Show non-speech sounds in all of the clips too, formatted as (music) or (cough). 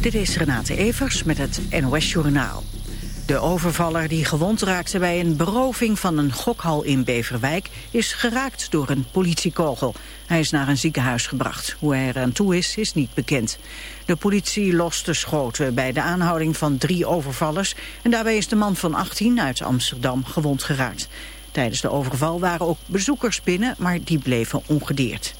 Dit is Renate Evers met het NOS Journaal. De overvaller die gewond raakte bij een beroving van een gokhal in Beverwijk... is geraakt door een politiekogel. Hij is naar een ziekenhuis gebracht. Hoe hij eraan toe is, is niet bekend. De politie loste schoten bij de aanhouding van drie overvallers... en daarbij is de man van 18 uit Amsterdam gewond geraakt. Tijdens de overval waren ook bezoekers binnen, maar die bleven ongedeerd.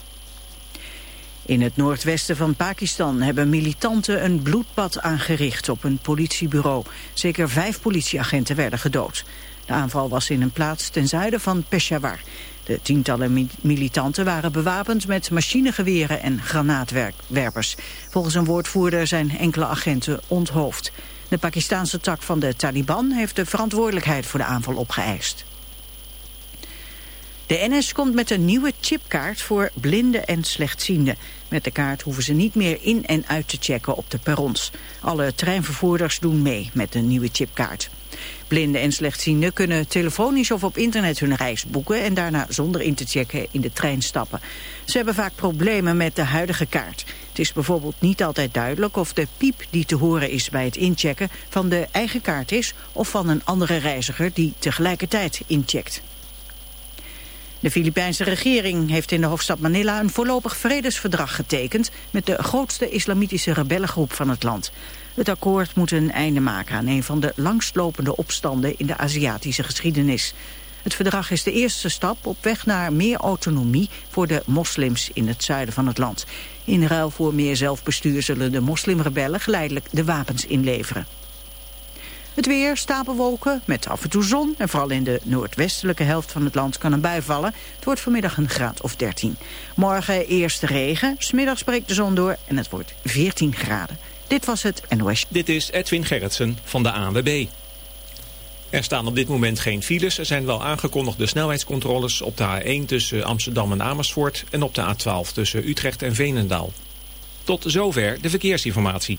In het noordwesten van Pakistan hebben militanten een bloedbad aangericht op een politiebureau. Zeker vijf politieagenten werden gedood. De aanval was in een plaats ten zuiden van Peshawar. De tientallen militanten waren bewapend met machinegeweren en granaatwerpers. Volgens een woordvoerder zijn enkele agenten onthoofd. De Pakistanse tak van de Taliban heeft de verantwoordelijkheid voor de aanval opgeëist. De NS komt met een nieuwe chipkaart voor blinden en slechtzienden. Met de kaart hoeven ze niet meer in en uit te checken op de perrons. Alle treinvervoerders doen mee met de nieuwe chipkaart. Blinden en slechtzienden kunnen telefonisch of op internet hun reis boeken... en daarna zonder in te checken in de trein stappen. Ze hebben vaak problemen met de huidige kaart. Het is bijvoorbeeld niet altijd duidelijk of de piep die te horen is bij het inchecken... van de eigen kaart is of van een andere reiziger die tegelijkertijd incheckt. De Filipijnse regering heeft in de hoofdstad Manila een voorlopig vredesverdrag getekend met de grootste islamitische rebellengroep van het land. Het akkoord moet een einde maken aan een van de langstlopende opstanden in de Aziatische geschiedenis. Het verdrag is de eerste stap op weg naar meer autonomie voor de moslims in het zuiden van het land. In ruil voor meer zelfbestuur zullen de moslimrebellen geleidelijk de wapens inleveren. Het weer, stapelwolken met af en toe zon. En vooral in de noordwestelijke helft van het land kan een bui vallen. Het wordt vanmiddag een graad of 13. Morgen eerst regen, smiddags breekt de zon door en het wordt 14 graden. Dit was het NOS. Dit is Edwin Gerritsen van de ANWB. Er staan op dit moment geen files. Er zijn wel aangekondigde snelheidscontroles op de A1 tussen Amsterdam en Amersfoort... en op de A12 tussen Utrecht en Veenendaal. Tot zover de verkeersinformatie.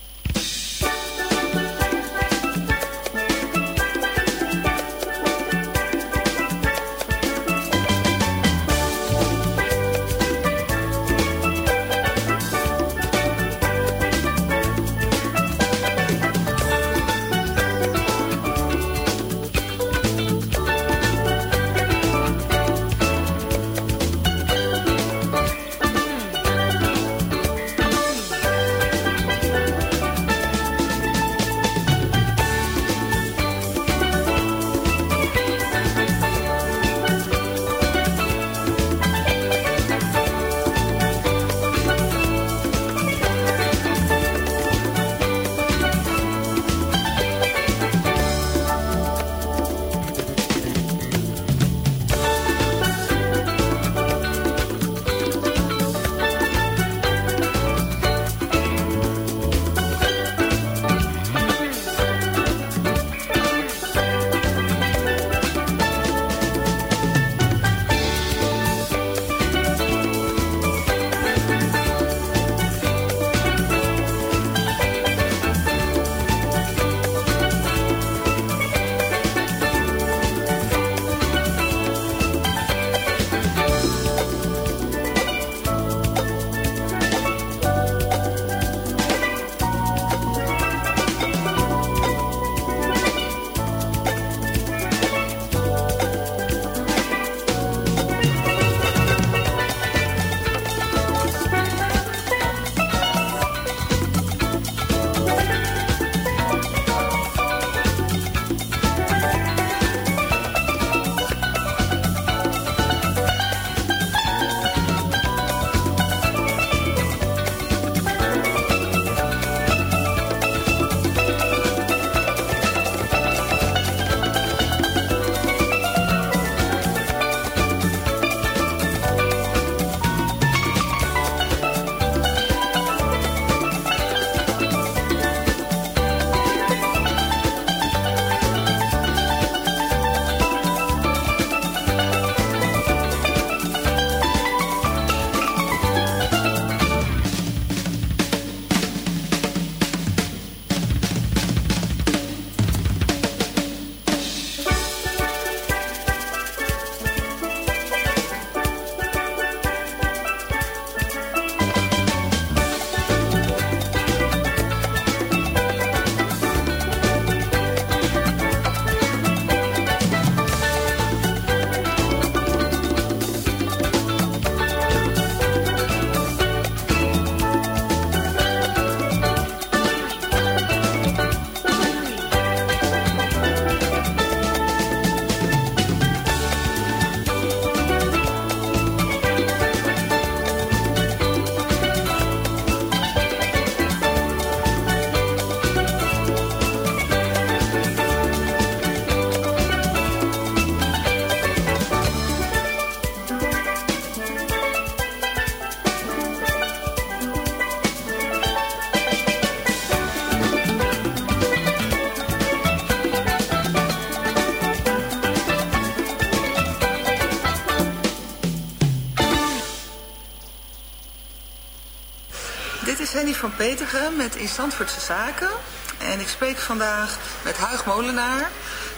Van Petergem met In Zandvoortse Zaken. En ik spreek vandaag met Huig Molenaar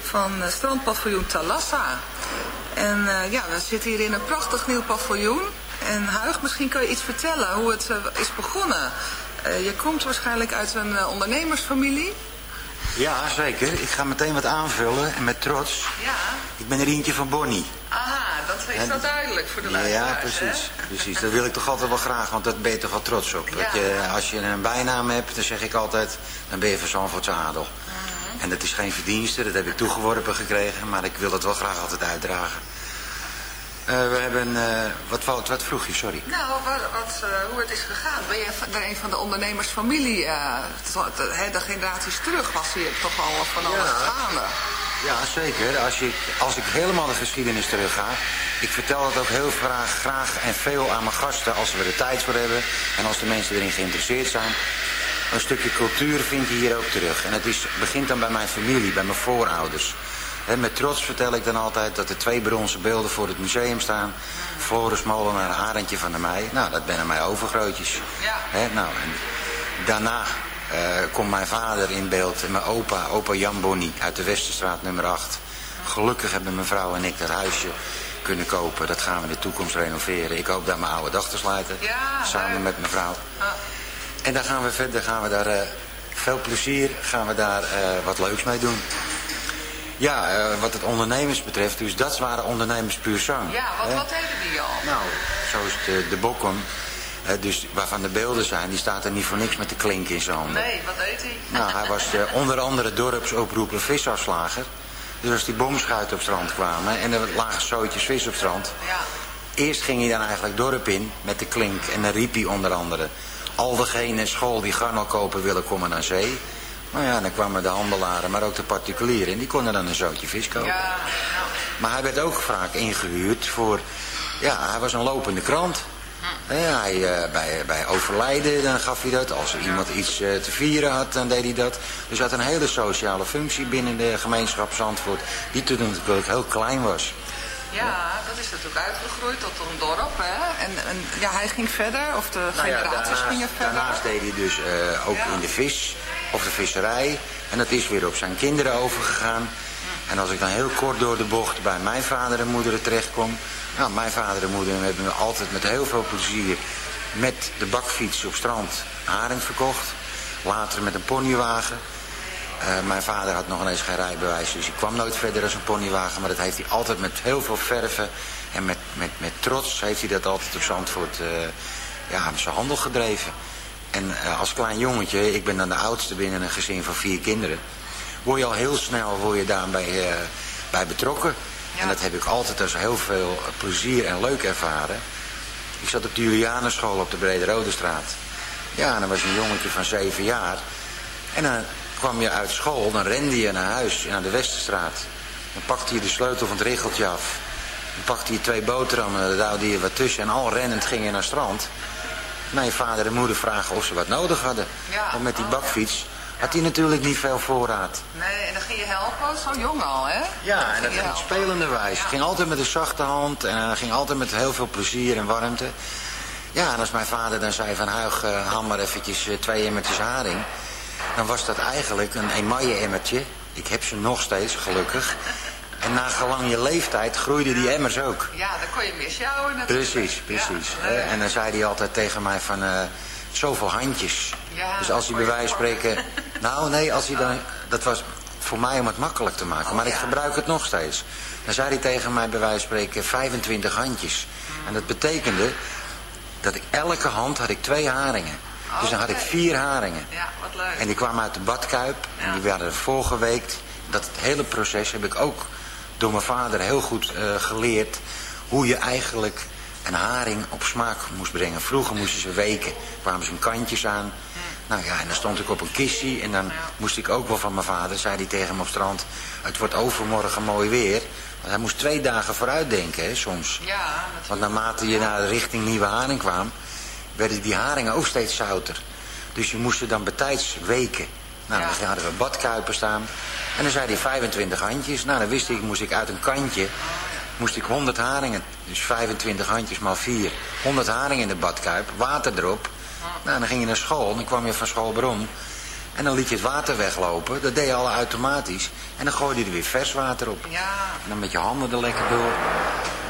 van eh, strandpaviljoen Talassa. En eh, ja, we zitten hier in een prachtig nieuw paviljoen. En Huig, misschien kan je iets vertellen hoe het eh, is begonnen. Je komt waarschijnlijk uit een ondernemersfamilie. Ja, zeker. Ik ga meteen wat aanvullen en met trots. Ja. Ik ben Rientje van Bonnie. Dat is En- wel duidelijk voor de Ja, luisteraars. precies. hè? precies. Dat wil ik toch altijd wel graag, want dat ben je toch wel trots op. Dat je, als je een bijnaam hebt, dan zeg ik altijd, dan ben je van Zandvoortse adel. Mhm. En dat is geen verdienste, dat heb ik toegeworpen gekregen, maar ik wil dat wel graag altijd uitdragen. Eh, we hebben, eh, wat, wat, wat vroeg je, sorry? Nou, wat, wat, eh, hoe het is gegaan. Ben je er een van de ondernemersfamilie? de, hè, de generaties terug was hier toch al van alles gaande. Ja, zeker. Als, je, als ik helemaal de geschiedenis terug ga. Ik vertel het ook heel graag, graag en veel aan mijn gasten als we er tijd voor hebben. En als de mensen erin geïnteresseerd zijn. Een stukje cultuur vind je hier ook terug. En het is, begint dan bij mijn familie, bij mijn voorouders. Met trots vertel ik dan altijd dat er twee bronzen beelden voor het museum staan. Floris Molenaar en Arendtje van der Meij. Nou, dat zijn mijn overgrootjes. Ja. Hè, nou, en daarna komt mijn vader in beeld en mijn opa, opa Jan Bonnie uit de Westerstraat nummer 8. Gelukkig hebben mijn vrouw en ik dat huisje kunnen kopen. Dat gaan we in de toekomst renoveren. Ik hoop daar mijn oude dag te sluiten. Ja, samen met mijn vrouw. Ah. En dan gaan we verder, gaan we daar, eh, veel plezier, gaan we daar eh, wat leuks mee doen. Ja, eh, wat het ondernemers betreft, dus dat waren ondernemers puur zang. Ja, wat, hè. wat hebben die al? Nou, zo is de, de Bokkum, eh, dus waarvan de beelden zijn, die staat er niet voor niks met de klink in zijn handen. Nee, wat eet hij? Nou, hij was eh, onder andere dorpsoproeper visafslager. Dus als die bomschuiten op strand kwamen en er lagen zootjes vis op strand... Ja. Eerst ging hij dan eigenlijk dorp in met de klink en dan riep hij onder andere... Al degene in school die garnal kopen willen komen naar zee. Nou ja, dan kwamen de handelaren, maar ook de particulieren. En die konden dan een zootje vis kopen. Ja, nou, Maar hij werd ook vaak ingehuurd voor... Ja, hij was een lopende krant. Hm. Ja, hij, eh, bij, bij overlijden dan gaf hij dat. Als er iemand iets eh, te vieren had, dan deed hij dat. Dus hij had een hele sociale functie binnen de gemeenschap Zandvoort. Die toen natuurlijk heel klein was. ja, dat is natuurlijk uitgegroeid tot een dorp, hè? En, en ja, hij ging verder, of de Nou ja, generaties daarnaast, gingen verder. daarnaast deed hij dus eh, ook Ja. in de vis of de visserij. En dat is weer op zijn kinderen overgegaan. En als ik dan heel kort door de bocht bij mijn vader en moeder terechtkom. Nou, mijn vader en moeder hebben me altijd met heel veel plezier met de bakfiets op strand arend verkocht. Later met een ponywagen. Eh, mijn vader had nog ineens geen rijbewijs, dus ik kwam nooit verder als een ponywagen. Maar dat heeft hij altijd met heel veel verven en met, met, met trots heeft hij dat altijd op Zandvoort eh ja, zijn handel gedreven. En eh, als klein jongetje, ik ben dan de oudste binnen een gezin van vier kinderen, word je al heel snel word je daarbij bij betrokken. En dat heb ik altijd als heel veel plezier en leuk ervaren. Ik zat op de Julianenschool op de Brede Rode Straat. Ja, en dan was je een jongetje van zeven jaar. En dan kwam je uit school, dan rende je naar huis, naar de Westerstraat. Dan pakte je de sleutel van het regeltje af. Dan pakte je twee boterhammen, daar duwde je wat tussen. En al rennend ging je naar het strand. Mijn vader en moeder vragen of ze wat nodig hadden. Ja. Want met die bakfiets had hij natuurlijk niet veel voorraad. Nee, en dan ging je helpen, zo jong al, hè? Ja, en dat ging spelende wijs. Het ging altijd met een zachte hand en hij ging altijd met heel veel plezier en warmte. Ja, en als mijn vader dan zei van Huig, eh, haal maar eventjes eh, twee emmertjes haring. Dan was dat eigenlijk een emaille emmertje. Ik heb ze nog steeds, gelukkig. En na gelang je leeftijd groeiden die emmers ook. Ja, dan kon je meer sjouwen natuurlijk. Precies, precies. Ja, Eh, en dan zei hij altijd tegen mij van, eh, zoveel handjes. Ja, dus als hij bij wijze van spreken... (laughs) Nou, nee, als hij dan... Dat was voor mij om het makkelijk te maken. Oh, maar ik gebruik het nog steeds. Dan zei hij tegen mij bij wijze van spreken 25 handjes. Mm. En dat betekende dat ik elke hand had ik twee haringen. Dus dan had ik vier haringen. Ja, wat leuk. En die kwamen uit de badkuip. En die werden er voorgeweekt. Dat hele proces heb ik ook door mijn vader heel goed eh, geleerd. Hoe je eigenlijk een haring op smaak moest brengen. Vroeger moesten ze weken. kwamen ze een kantjes aan. Nou ja, en dan stond ik op een kistje. En dan moest ik ook wel van mijn vader. Zei hij tegen me op strand. Het wordt overmorgen mooi weer. Want hij moest twee dagen vooruit denken hè, soms. Ja. Want naarmate je naar de richting Nieuwe Haring kwam, werden die haringen ook steeds zouter. Dus je moest er dan betijds weken. Nou, Ja. dan hadden we badkuipen staan. En dan zei hij 25 handjes. Nou, dan wist ik, moest ik uit een kantje, moest ik 100 haringen. Dus 25 handjes maal 4. 100 haringen in de badkuip, water erop. Nou, dan ging je naar school en dan kwam je van school brom. En dan liet je het water weglopen. Dat deed je al automatisch. En dan gooide je er weer vers water op. Ja, En dan met je handen er lekker door.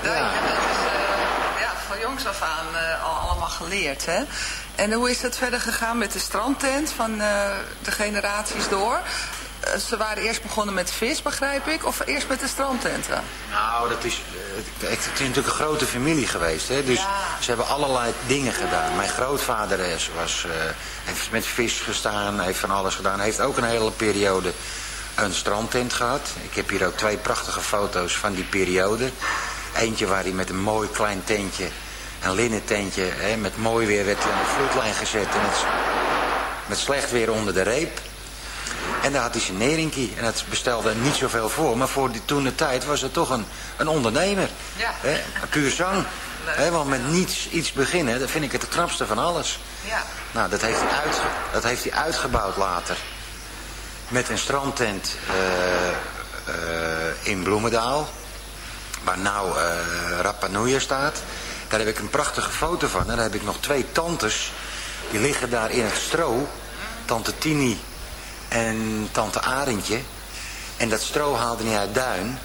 ja. dat is eh, ja, van jongs af aan eh, al allemaal geleerd. Hè? En hoe is het verder gegaan met de strandtent van eh, de generaties door? Eh, ze waren eerst begonnen met vis, begrijp ik, of eerst met de strandtenten? Nou, dat is, eh, het, is natuurlijk een grote familie geweest. Hè? Dus Ja. ze hebben allerlei dingen gedaan. Mijn grootvader is, was, eh, heeft met vis gestaan, heeft van alles gedaan. Heeft ook een hele periode een strandtent gehad. Ik heb hier ook twee prachtige foto's van die periode. Eentje waar hij met een mooi klein tentje, een linnen tentje, hè, met mooi weer werd hij aan de vloedlijn gezet. En het, met slecht weer onder de reep. En daar had hij zijn neringkie. En dat bestelde niet zoveel voor. Maar voor die, toen de tijd was het toch een, een ondernemer. Ja. Hè? Een puur zang. Hè? Want met niets iets beginnen, dat vind ik het knapste van alles. Ja. Nou, dat heeft hij, uit, dat heeft hij uitgebouwd later. Met een strandtent eh, eh, in Bloemendaal. Waar nou Rapa Nui staat. Daar heb ik een prachtige foto van. En daar heb ik nog twee tantes. Die liggen daar in het stro. Tante Tini en tante Arendtje. En dat stro haalde hij uit Duin.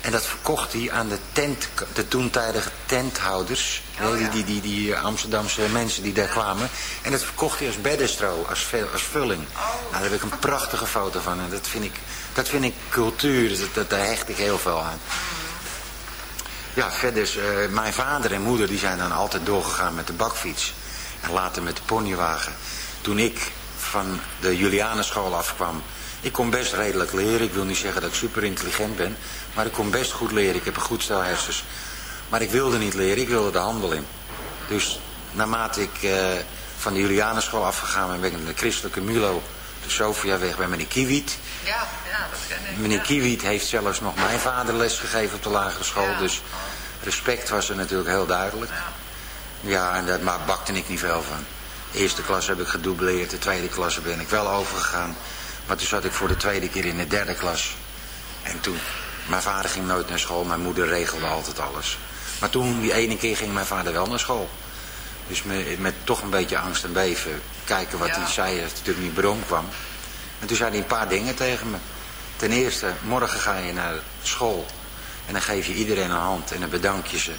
En dat verkocht hij aan de, tent, de toentijdige tenthouders. hè, die, die, die, die Amsterdamse mensen die daar kwamen. En dat verkocht hij als beddenstro, als, als vulling. Nou, daar heb ik een prachtige foto van. En dat vind ik, dat vind ik cultuur. Dus dat, dat, daar hecht ik heel veel aan. Ja, verder, is, eh, mijn vader en moeder die zijn dan altijd doorgegaan met de bakfiets. En later met de ponywagen. Toen ik van de Julianenschool afkwam. Ik kon best redelijk leren. Ik wil niet zeggen dat ik super intelligent ben. Maar ik kon best goed leren. Ik heb een goed stel hersens. Maar ik wilde niet leren. Ik wilde de handel in. Dus naarmate ik eh, van de Julianenschool afgegaan ben... ben ik naar de christelijke Milo, de Sofiaweg, bij meneer Kiewiet. Ja, ja, dat ken ik. Meneer ja. Kiewiet heeft zelfs nog mijn vader les gegeven op de lagere school. Ja. Dus respect was er natuurlijk heel duidelijk. Ja, en daar bakte ik niet veel van. De eerste klas heb ik gedoubleerd, de tweede klasse ben ik wel overgegaan. Maar toen zat ik voor de tweede keer in de derde klas. En toen, mijn vader ging nooit naar school, mijn moeder regelde altijd alles. Maar toen, die ene keer, ging mijn vader wel naar school. Dus met, met toch een beetje angst en beven kijken wat Ja. hij zei, als het natuurlijk niet brom kwam. En toen zei hij een paar dingen tegen me. Ten eerste, morgen ga je naar school. En dan geef je iedereen een hand en dan bedank je ze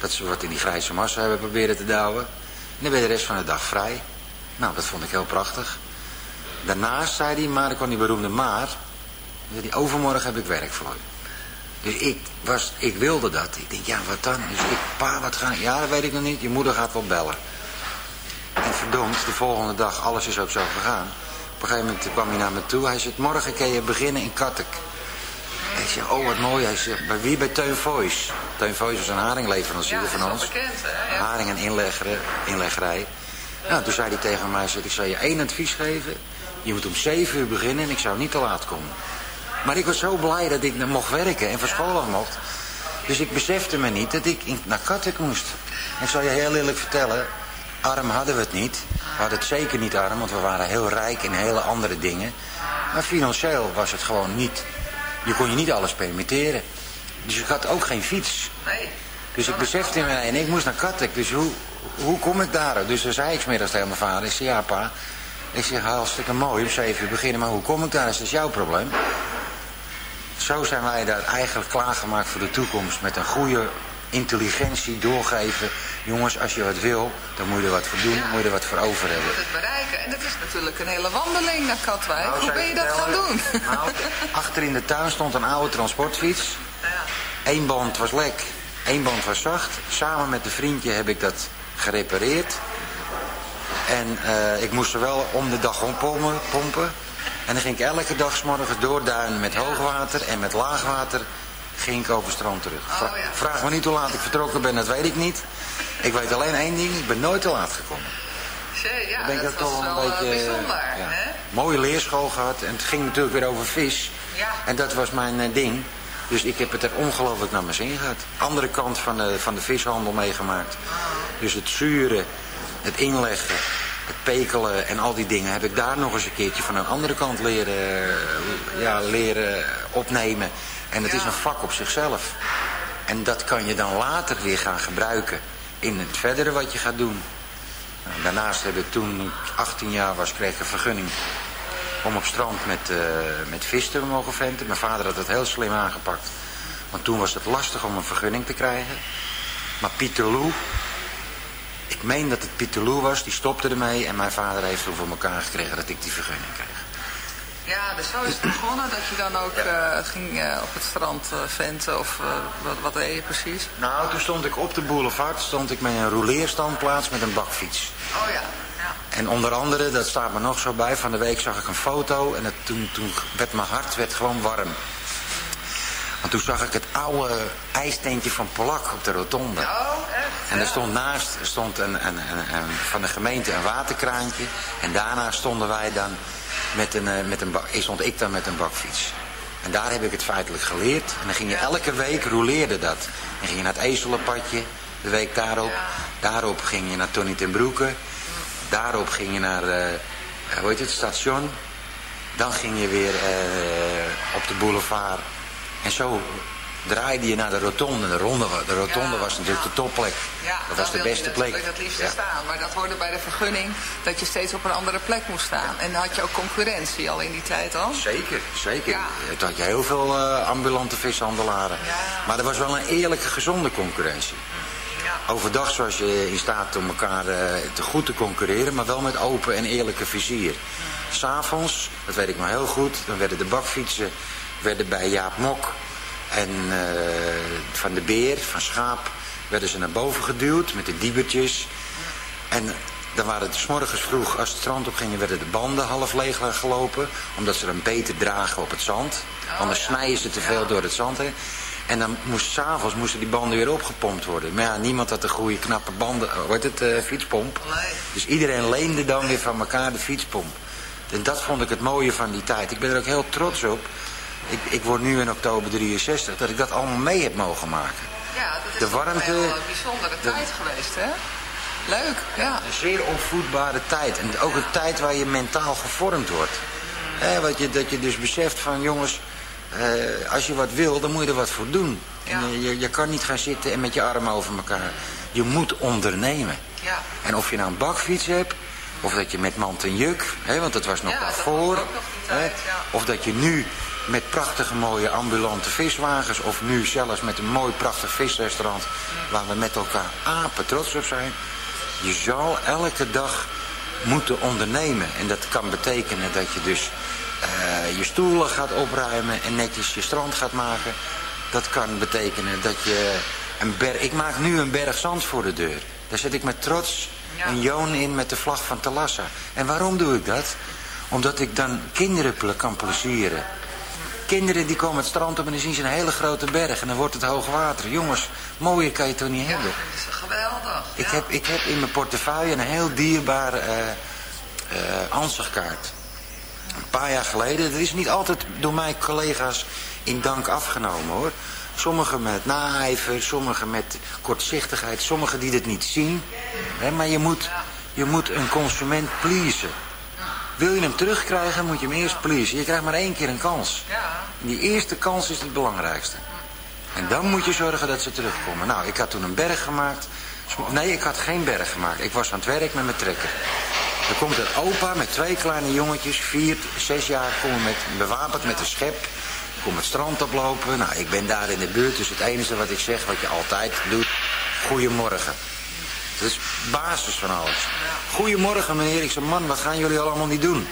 dat ze wat in die grijze massa hebben proberen te douwen. En dan ben je de rest van de dag vrij. Nou, dat vond ik heel prachtig. Daarnaast zei hij, maar ik kwam die beroemde maar. Hij, overmorgen heb ik werk voor. Dus ik, was, ik wilde dat. Ik denk, ja, wat dan? Dus ik, pa, wat ga ik? Ja, dat weet ik nog niet. Je moeder gaat wel bellen. En verdomd, de volgende dag, alles is ook zo gegaan. Op een gegeven moment kwam hij naar me toe. Hij zei, morgen kan je beginnen in Kattek. Hij zei, oh wat mooi. Hij zei, bij wie? Bij Teun Voice. Teun Voice is een haringleverancier Ja, van ons. bekend, hè? Ja. Haring en inlegger, inleggerij. Nou, toen zei hij tegen mij, ik zal je één advies geven. Je moet om zeven uur beginnen en ik zou niet te laat komen. Maar ik was zo blij dat ik mocht werken en van school af mocht. Dus ik besefte me niet dat ik naar Katwijk moest. En ik zal je heel eerlijk vertellen, arm hadden we het niet. We hadden het zeker niet arm, want we waren heel rijk in hele andere dingen. Maar financieel was het gewoon niet. Je kon je niet alles permitteren. Dus ik had ook geen fiets. Nee. Dus ik besefte me, en ik moest naar Katwijk, dus hoe, hoe kom ik daar? Dus dan zei ik smiddags tegen mijn vader, ik zei, ja pa, ik zeg, hartstikke mooi om zeven uur beginnen, maar hoe kom ik daar? Dat is jouw probleem. Zo zijn wij daar eigenlijk klaargemaakt voor de toekomst, met een goede intelligentie doorgeven. Jongens, als je wat wil, dan moet je er wat voor doen, moet je er wat voor over Je hebben. moet het bereiken. En dat is natuurlijk een hele wandeling naar Katwijk. Nou, Hoe ben je dat gaan doen? Nou, achter in de tuin stond een oude transportfiets. Eén band was lek, één band was zacht. Samen met een vriendje heb ik dat gerepareerd. En eh, ik moest er wel om de dag ompompen, pompen. En dan ging ik elke dag 's morgens doorduinen met hoogwater en met laagwater ging ik over strand terug. Vra- Oh, ja. Vraag me niet hoe laat ik vertrokken ben, dat weet ik niet. Ik weet alleen één ding, ik ben nooit te laat gekomen. Ja, Ik denk dat dat toch een wel beetje. eh, bijzonder. ja. Hè? Mooie leerschool gehad en het ging natuurlijk weer over vis. Ja. En dat was mijn eh, ding. Dus ik heb het er ongelooflijk naar mijn zin gehad. Andere kant van de, van de vishandel meegemaakt. Dus het zuren, het inleggen, het pekelen en al die dingen heb ik daar nog eens een keertje van een andere kant leren, ja, leren opnemen. En het is een vak op zichzelf. En dat kan je dan later weer gaan gebruiken in het verdere wat je gaat doen. Nou, daarnaast heb ik toen ik 18 jaar was, kreeg ik een vergunning om op strand met, eh, met vis te mogen venten. Mijn vader had het heel slim aangepakt. Want toen was het lastig om een vergunning te krijgen. Maar Pieter Lou, ik meen dat het Pieter Lou was, die stopte ermee. En mijn vader heeft toen voor elkaar gekregen dat ik die vergunning kreeg. Ja, dus zo is het begonnen dat je dan ook eh, ging eh, op het strand venten of wat, wat deed je precies? Nou, toen stond ik op de boulevard, stond ik met een rouleerstandplaats met een bakfiets. Oh ja. En onder andere, dat staat me nog zo bij, van de week zag ik een foto en het, toen, toen werd mijn hart werd gewoon warm. Want toen zag ik het oude ijstentje van Polak op de rotonde. Oh, echt? En er stond naast stond een, een, een, een- van de gemeente een waterkraantje. En daarna stonden wij dan met een, eh, met een stond ik dan met een bakfiets. En daar heb ik het feitelijk geleerd. En dan ging je elke week roleerde dat. Dan ging je naar het Ezelenpadje, de week daarop. Daarop ging je naar Tony ten Broeke. Daarop ging je naar, eh, hoe heet het, station. Dan ging je weer eh, op de boulevard. En zo draaide je naar de rotonde. De, ronde, de rotonde Ja, was natuurlijk ja. de topplek. Ja, dat was de beste plek. natuurlijk het liefste Ja. staan. Maar dat hoorde bij de vergunning dat je steeds op een andere plek moest staan. En dan had je ook concurrentie al in die tijd al. Zeker, zeker. Toen had je heel veel eh, ambulante vishandelaren. Maar er was wel een eerlijke, gezonde concurrentie. Overdag was je in staat om elkaar eh, te goed te concurreren, maar wel met open en eerlijke vizier. S'avonds, dat weet ik maar heel goed, dan werden de bakfietsen werden bij Jaap Mok en eh, van de Beer, van Schaap, werden ze naar boven geduwd met de diebertjes. En dan waren het 's morgens vroeg, als het strand op gingen, werden de banden half leeg gelopen. Omdat ze dan beter dragen op het zand. Anders snijden ze te veel door het zand heen. En dan moest s'avonds moesten die banden weer opgepompt worden. Maar ja, niemand had een goede knappe banden, eh, wordt het, eh, fietspomp. Nee. Dus iedereen leende dan weer van elkaar de fietspomp. En dat vond ik het mooie van die tijd. Ik ben er ook heel trots op. Ik, ik word nu in oktober 63, dat ik dat allemaal mee heb mogen maken. Ja, dat is De warmte, een bijzondere de- tijd geweest, hè? Leuk, ja. Een zeer opvoedbare tijd. En ook een tijd waar je mentaal gevormd wordt. Wat je, dat je dus beseft van jongens, eh, als je wat wil, dan moet je er wat voor doen. Ja. En je, je, kan niet gaan zitten en met je armen over elkaar. Je moet ondernemen. Ja. En of je nou een bakfiets hebt, of dat je met mand en juk, hè, want dat was nog Ja, dat daarvoor. was nog hè. Of dat je nu met prachtige mooie ambulante viswagens, of nu zelfs met een mooi prachtig visrestaurant, waar we met elkaar apen trots op zijn. Je zal elke dag moeten ondernemen. En dat kan betekenen dat je dus eh, je stoelen gaat opruimen en netjes je strand gaat maken. Dat kan betekenen dat je een berg... Ik maak nu een berg zand voor de deur. Daar zet ik met trots Ja. een joon in met de vlag van Talassa. En waarom doe ik dat? Omdat ik dan kinderen ple- kan plezieren. Kinderen die komen het strand op en dan zien ze een hele grote berg. En dan wordt het hoog water. Jongens, mooier kan je het toch niet Ja, hebben? dat is geweldig. Ik, ja. heb, ik heb in mijn portefeuille een heel dierbare eh, ansichtkaart. Paar jaar geleden. Dat is niet altijd door mijn collega's in dank afgenomen hoor. Sommigen met naijver, sommigen met kortzichtigheid, sommigen die het niet zien. Maar je moet, je moet een consument pleasen. Wil je hem terugkrijgen, moet je hem eerst pleasen. Je krijgt maar één keer een kans. Die eerste kans is het belangrijkste. En dan moet je zorgen dat ze terugkomen. Nou, ik had toen een berg gemaakt. Nee, ik had geen berg gemaakt. Ik was aan het werk met mijn trekker. Er komt een opa met twee kleine jongetjes, vier, zes jaar, komen met, bewapend met een schep. Kom het strand oplopen. Nou, ik ben daar in de buurt, dus het enige wat ik zeg, wat je altijd doet, goedemorgen. Dat is basis van alles. Goedemorgen meneer. Ik zeg, man, wat gaan jullie allemaal niet doen?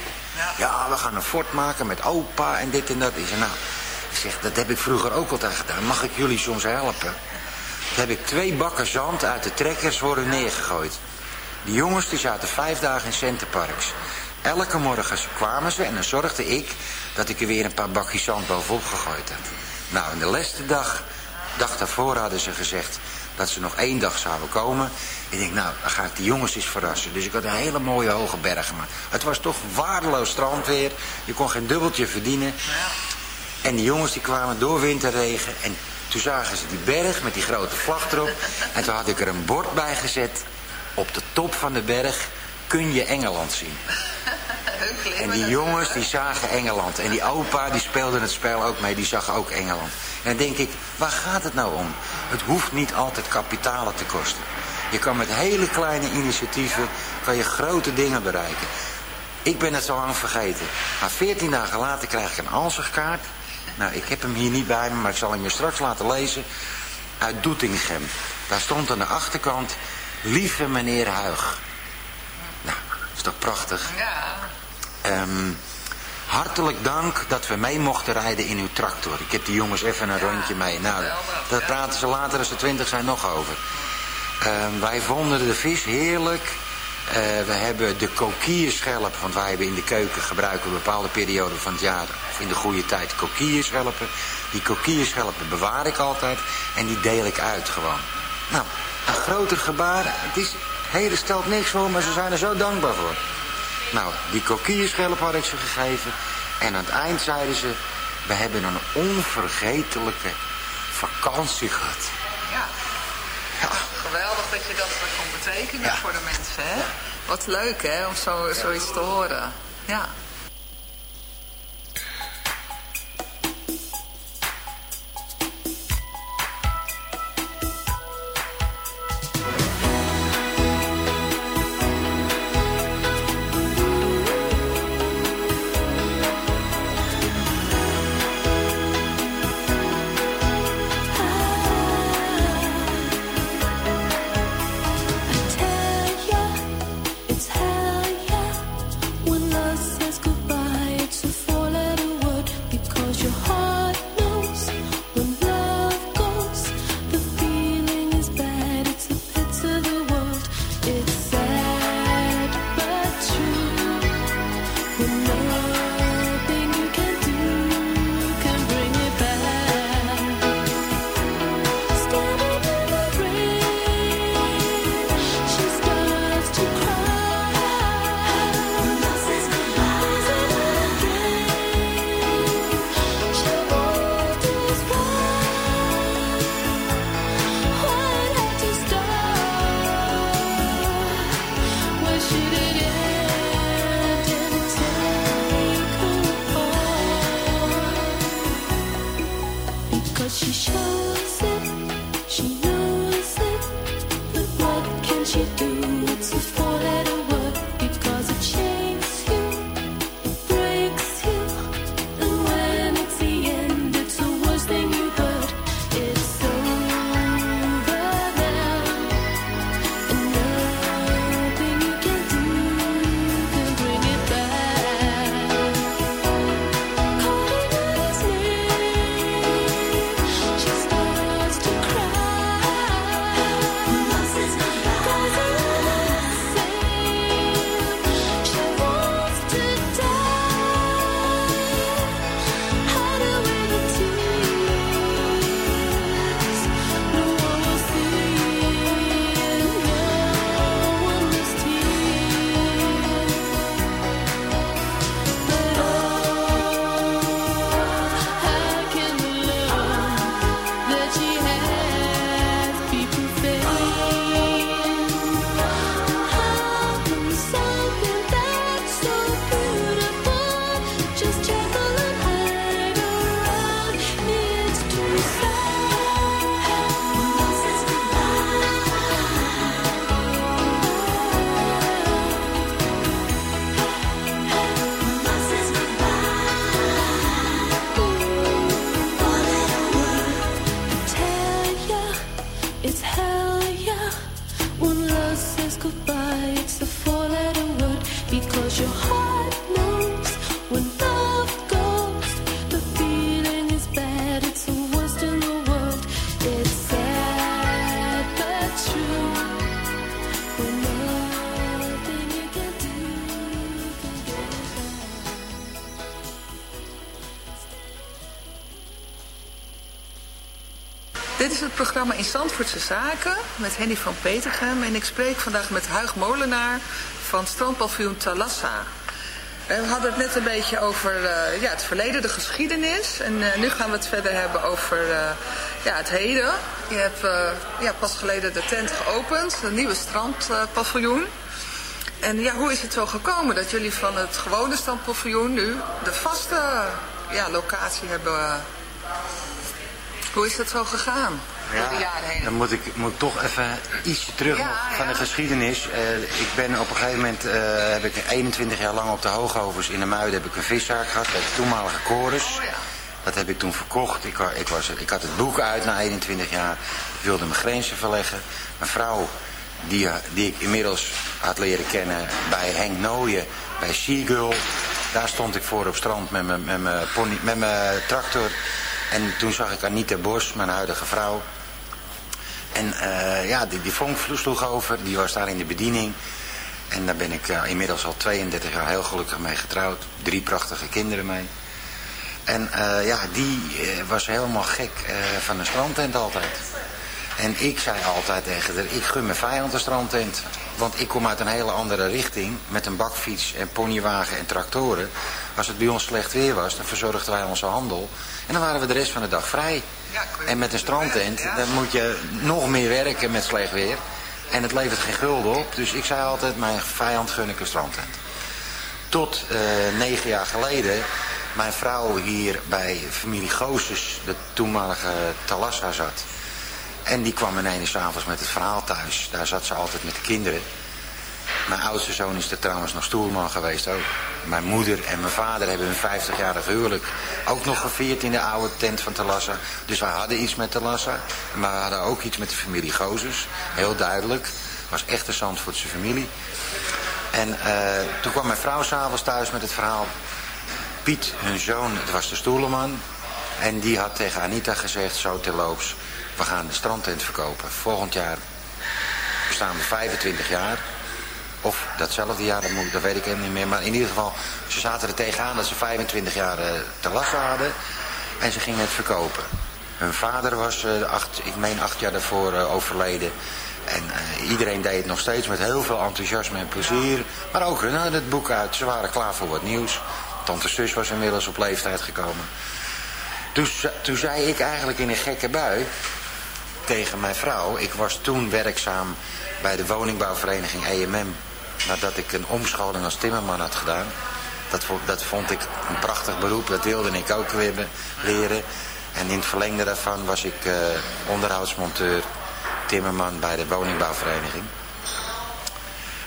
Ja, we gaan een fort maken met opa en dit en dat. Ik zeg, nou, ik zeg, dat heb ik vroeger ook altijd gedaan. Mag ik jullie soms helpen? Toen heb ik twee bakken zand uit de trekkers worden neergegooid. Die jongens die zaten vijf dagen in Centerparks. Elke morgen kwamen ze en dan zorgde ik dat ik er weer een paar bakjes zand bovenop gegooid had. Nou, en de laatste dag, dag daarvoor hadden ze gezegd dat ze nog één dag zouden komen. Ik denk, nou, dan ga ik die jongens eens verrassen. Dus ik had een hele mooie hoge berg gemaakt. Het was toch waardeloos strandweer. Je kon geen dubbeltje verdienen. En die jongens die kwamen door winterregen. En toen zagen ze die berg met die grote vlag erop. En toen had ik er een bord bij gezet. Op de top van de berg kun je Engeland zien. En die jongens die zagen Engeland. En die opa die speelde het spel ook mee, die zag ook Engeland. En dan denk ik, waar gaat het nou om? Het hoeft niet altijd kapitalen te kosten. Je kan met hele kleine initiatieven kan je grote dingen bereiken. Ik ben het zo lang vergeten. Maar 14 dagen later krijg ik een ansichtkaart. Nou, ik heb hem hier niet bij me, maar ik zal hem je straks laten lezen. Uit Doetinchem. Daar stond aan de achterkant... Lieve meneer Huig. Nou, is toch prachtig? Ja. Ehm, hartelijk dank dat we mee mochten rijden in uw tractor. Ik heb die jongens even een rondje mee. Nou, daar praten ze later als ze twintig zijn nog over. Ehm, wij vonden de vis heerlijk. Eh, we hebben de kokierschelp, want wij hebben in de keuken gebruiken we bepaalde periode van het jaar, of in de goede tijd, kokierschelpen. Die kokierschelpen bewaar ik altijd en die deel ik uit gewoon. Nou, een groter gebaar, het is, hele stelt niks voor, maar ze zijn er zo dankbaar voor. Nou, die kokierschelp had ik ze gegeven en aan het eind zeiden ze, we hebben een onvergetelijke vakantie gehad. Ja. Geweldig dat je dat kon betekenen voor de mensen, hè? Wat leuk, hè, om zo, zoiets te horen. Ja. Zandvoortse Zaken met Henny van Petergem. En ik spreek vandaag met Huig Molenaar van strandpaviljoen Talassa. Eh, We hadden het net een beetje over eh, ja, het verleden, de geschiedenis. En eh, nu gaan we het verder hebben over ja, het heden. Je hebt ja, pas geleden de tent geopend, een nieuwe strandpaviljoen. En ja, hoe is het zo gekomen dat jullie van het gewone strandpaviljoen nu de vaste ja, locatie hebben... hoe is dat zo gegaan? Door de jaren heen. Dan moet ik, moet toch even ietsje terug van de geschiedenis. Eh, ik ben op een gegeven moment, eh, heb ik 21 jaar lang op de Hoogovens in de Muiden heb ik een viszaak gehad bij de toenmalige Chorus. Oh. Dat heb ik toen verkocht. Ik, ik, was, ik had het boek uit na 21 jaar. Ik wilde mijn grenzen verleggen. Mijn vrouw, die, die ik inmiddels had leren kennen bij Henk Nooyen, bij Seagull. Daar stond ik voor op strand met mijn, met mijn, pony, met mijn tractor. En toen zag ik Anita Bos, mijn huidige vrouw. En eh, ja, die, die vonk sloeg over. Die was daar in de bediening. En daar ben ik eh, inmiddels al 32 jaar heel gelukkig mee getrouwd. Drie prachtige kinderen mee. En eh, ja, die was helemaal gek van een strandtent altijd. En ik zei altijd tegen haar, ik gun mijn vijand een strandtent. Want ik kom uit een hele andere richting. Met een bakfiets en ponywagen en tractoren. Als het bij ons slecht weer was, dan verzorgden wij onze handel. En dan waren we de rest van de dag vrij. En met een strandtent, dan moet je nog meer werken met slecht weer. En het levert geen gulden op. Dus ik zei altijd, mijn vijand gun ik een strandtent. Tot eh, negen jaar geleden mijn vrouw hier bij familie Goossens, de toenmalige Talassa, zat. En die kwam ineens s'avonds met het verhaal thuis. Daar zat ze altijd met de kinderen. Mijn oudste zoon is er trouwens nog stoelman geweest ook. Mijn moeder en mijn vader hebben hun 50-jarig huwelijk ook nog gevierd in de oude tent van Talassa. Dus wij hadden iets met Talassa. Maar we hadden ook iets met de familie Gozes. Heel duidelijk. Was echt een Zandvoortse familie. En eh, toen kwam mijn vrouw s'avonds thuis met het verhaal. Piet, hun zoon, het was de stoelenman. En die had tegen Anita gezegd, zo terloops, we gaan de strandtent verkopen. Volgend jaar bestaan we 25 jaar. Of datzelfde jaar, dat, weet ik helemaal niet meer. Maar in ieder geval, ze zaten er tegenaan dat ze 25 jaar eh te lassen hadden. En ze gingen het verkopen. Hun vader was, eh, acht, ik meen acht jaar daarvoor, eh, overleden. En iedereen deed het nog steeds met heel veel enthousiasme en plezier. Maar ook hun hadden het boek uit. Ze waren klaar voor wat nieuws. Tante Sus was inmiddels op leeftijd gekomen. Toen zei ik eigenlijk in een gekke bui tegen mijn vrouw. Ik was toen werkzaam bij de woningbouwvereniging EMM. Nadat ik een omscholing als timmerman had gedaan. Dat, dat vond ik een prachtig beroep. Dat wilde ik ook weer leren. En in het verlengde daarvan was ik eh, onderhoudsmonteur, timmerman bij de woningbouwvereniging.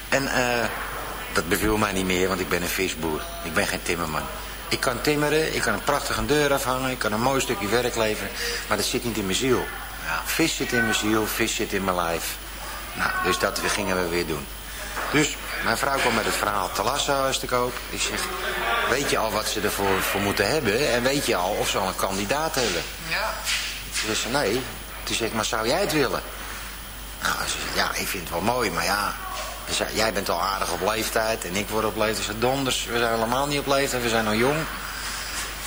En eh, dat beviel mij niet meer, want ik ben een visboer. Ik ben geen timmerman. Ik kan timmeren, ik kan een prachtige deur afhangen, ik kan een mooi stukje werk leveren, maar dat zit niet in mijn ziel. Vis zit in mijn ziel, vis zit in mijn lijf. Nou, dus dat gingen we weer doen. Dus mijn vrouw kwam met het verhaal Talassa is te koop. Ik zeg, weet je al wat ze ervoor voor moeten hebben? En weet je al of ze al een kandidaat hebben? Ja. Toen zei ze, nee. Toen zeg ik, maar zou jij het willen? Nou, ze zei, ja, ik vind het wel mooi, maar ja... Ze zei, jij bent al aardig op leeftijd en ik word op leeftijd. Ze zei, donders, we zijn helemaal niet op leeftijd, we zijn nog jong.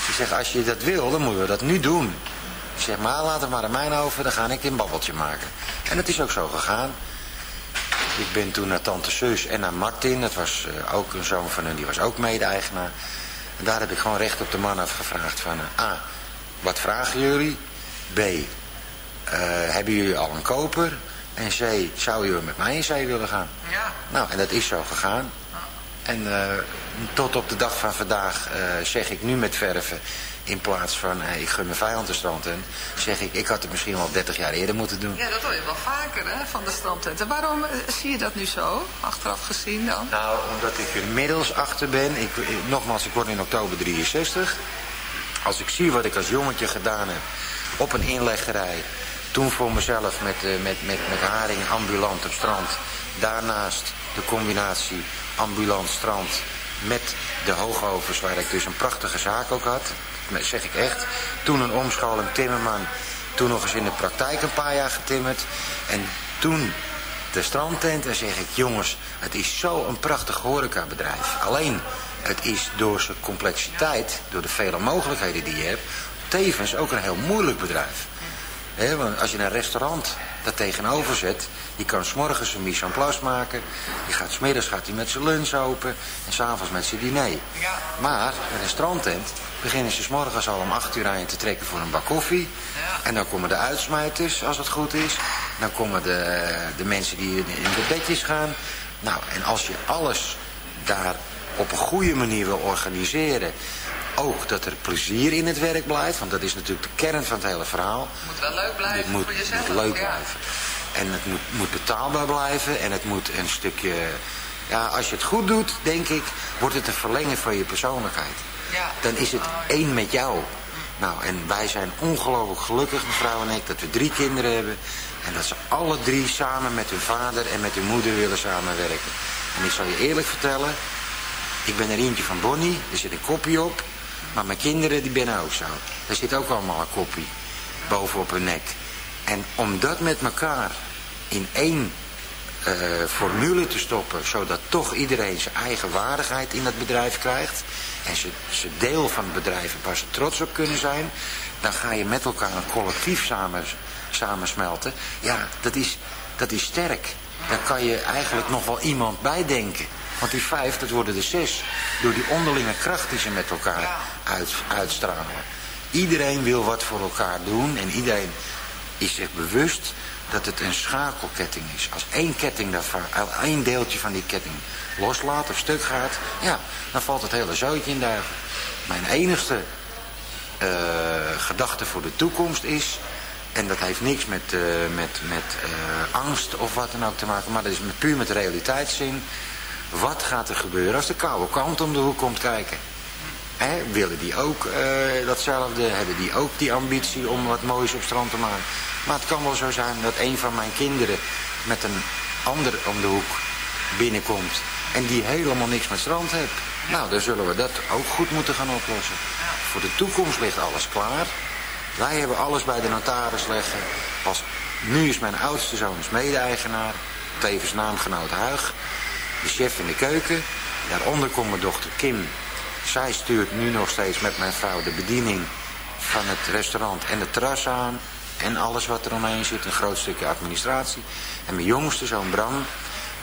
Ik zeg, als je dat wil, dan moeten we dat nu doen. Ik zeg, maar laat het maar aan mij over, dan ga ik een babbeltje maken. En het is ook zo gegaan. Ik ben toen naar tante Sus en naar Martin. Dat was eh, ook een zoon van hun, die was ook mede-eigenaar. En daar heb ik gewoon recht op de man afgevraagd van... eh, A, wat vragen jullie? B, eh, hebben jullie al een koper? En C, zou jullie met mij in zee willen gaan? Ja. Nou, en dat is zo gegaan. En eh, tot op de dag van vandaag eh, zeg ik nu met verven... in plaats van ik gun mijn vijand de strand in... zeg ik, ik had het misschien wel 30 jaar eerder moeten doen. Ja, dat hoor je wel vaker, hè, van de strandtenten. Waarom eh, zie je dat nu zo, achteraf gezien dan? Nou, omdat ik inmiddels achter ben. Ik, nogmaals, ik word in oktober 63. Als ik zie wat ik als jongetje gedaan heb op een inleggerij. Toen voor mezelf met, eh, met, met, met haring ambulant op strand. Daarnaast de combinatie ambulant strand met de hoogovens waar ik dus een prachtige zaak ook had. Dat zeg ik echt. Toen een omscholing timmerman. Toen nog eens in de praktijk een paar jaar getimmerd. En toen de strandtent en zeg ik, jongens, het is zo'n prachtig horecabedrijf. Alleen, het is door zijn complexiteit, door de vele mogelijkheden die je hebt, tevens ook een heel moeilijk bedrijf. Hè, want als je een restaurant daar tegenover zet, die kan s'morgens een mise en place maken, die gaat smiddags gaat hij met zijn lunch open en s'avonds met zijn diner. Maar met een strandtent beginnen ze 's morgens al om 8 uur aan je te trekken voor een bak koffie. En dan komen de uitsmijters, als het goed is. Dan komen de, de mensen die in de bedjes gaan. Nou, en als je alles daar op een goede manier wil organiseren... ook dat er plezier in het werk blijft. Want dat is natuurlijk de kern van het hele verhaal. Het moet wel leuk blijven Het moet, voor jezelf. moet leuk ja. blijven. En het moet, moet betaalbaar blijven. En het moet een stukje... Ja, als je het goed doet, denk ik, wordt het een verlengen van je persoonlijkheid. Ja. Dan is het één met jou. Nou, en wij zijn ongelooflijk gelukkig, mevrouw en ik, dat we drie kinderen hebben. En dat ze alle drie samen met hun vader en met hun moeder willen samenwerken. En ik zal je eerlijk vertellen, ik ben er eentje van Bonnie, er zit een kopie op. Maar mijn kinderen, die binnen ook zo. Daar zit ook allemaal een kopie bovenop hun nek. En om dat met elkaar in één eh, formule te stoppen, zodat toch iedereen zijn eigen waardigheid in het bedrijf krijgt. En ze, ze deel van het bedrijf waar ze trots op kunnen zijn. Dan ga je met elkaar een collectief samen, samensmelten. Ja, dat is, dat is sterk. Daar kan je eigenlijk nog wel iemand bij denken. Want die vijf, dat worden er zes. Door die onderlinge kracht die ze met elkaar uit, uitstralen. Iedereen wil wat voor elkaar doen. En iedereen is zich bewust dat het een schakelketting is. Als één ketting één deeltje van die ketting loslaat of stuk gaat, ja, dan valt het hele zootje in duigen. Mijn enigste eh, gedachte voor de toekomst is, en dat heeft niks met, eh, met, met eh, angst of wat dan ook te maken, maar dat is puur met realiteitszin. Wat gaat er gebeuren als de koude kant om de hoek komt kijken? Hè, willen die ook eh, datzelfde? Hebben die ook die ambitie om wat moois op strand te maken? Maar het kan wel zo zijn dat een van mijn kinderen met een ander om de hoek binnenkomt. En die helemaal niks met strand heeft. Nou, dan zullen we dat ook goed moeten gaan oplossen. Voor de toekomst ligt alles klaar. Wij hebben alles bij de notaris leggen. Nu is mijn oudste zoon mede-eigenaar. Tevens naamgenoot Huig. De chef in de keuken. Daaronder komt mijn dochter Kim. Zij stuurt nu nog steeds met mijn vrouw de bediening van het restaurant en het terras aan. En alles wat er omheen zit, een groot stukje administratie. En mijn jongste zoon Bram,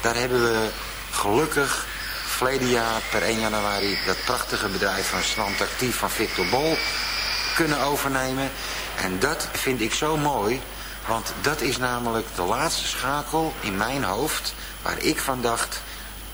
daar hebben we gelukkig verleden jaar per 1 januari dat prachtige bedrijf van Strand Actief van Victor Bol kunnen overnemen. En dat vind ik zo mooi, want dat is namelijk de laatste schakel in mijn hoofd waar ik van dacht,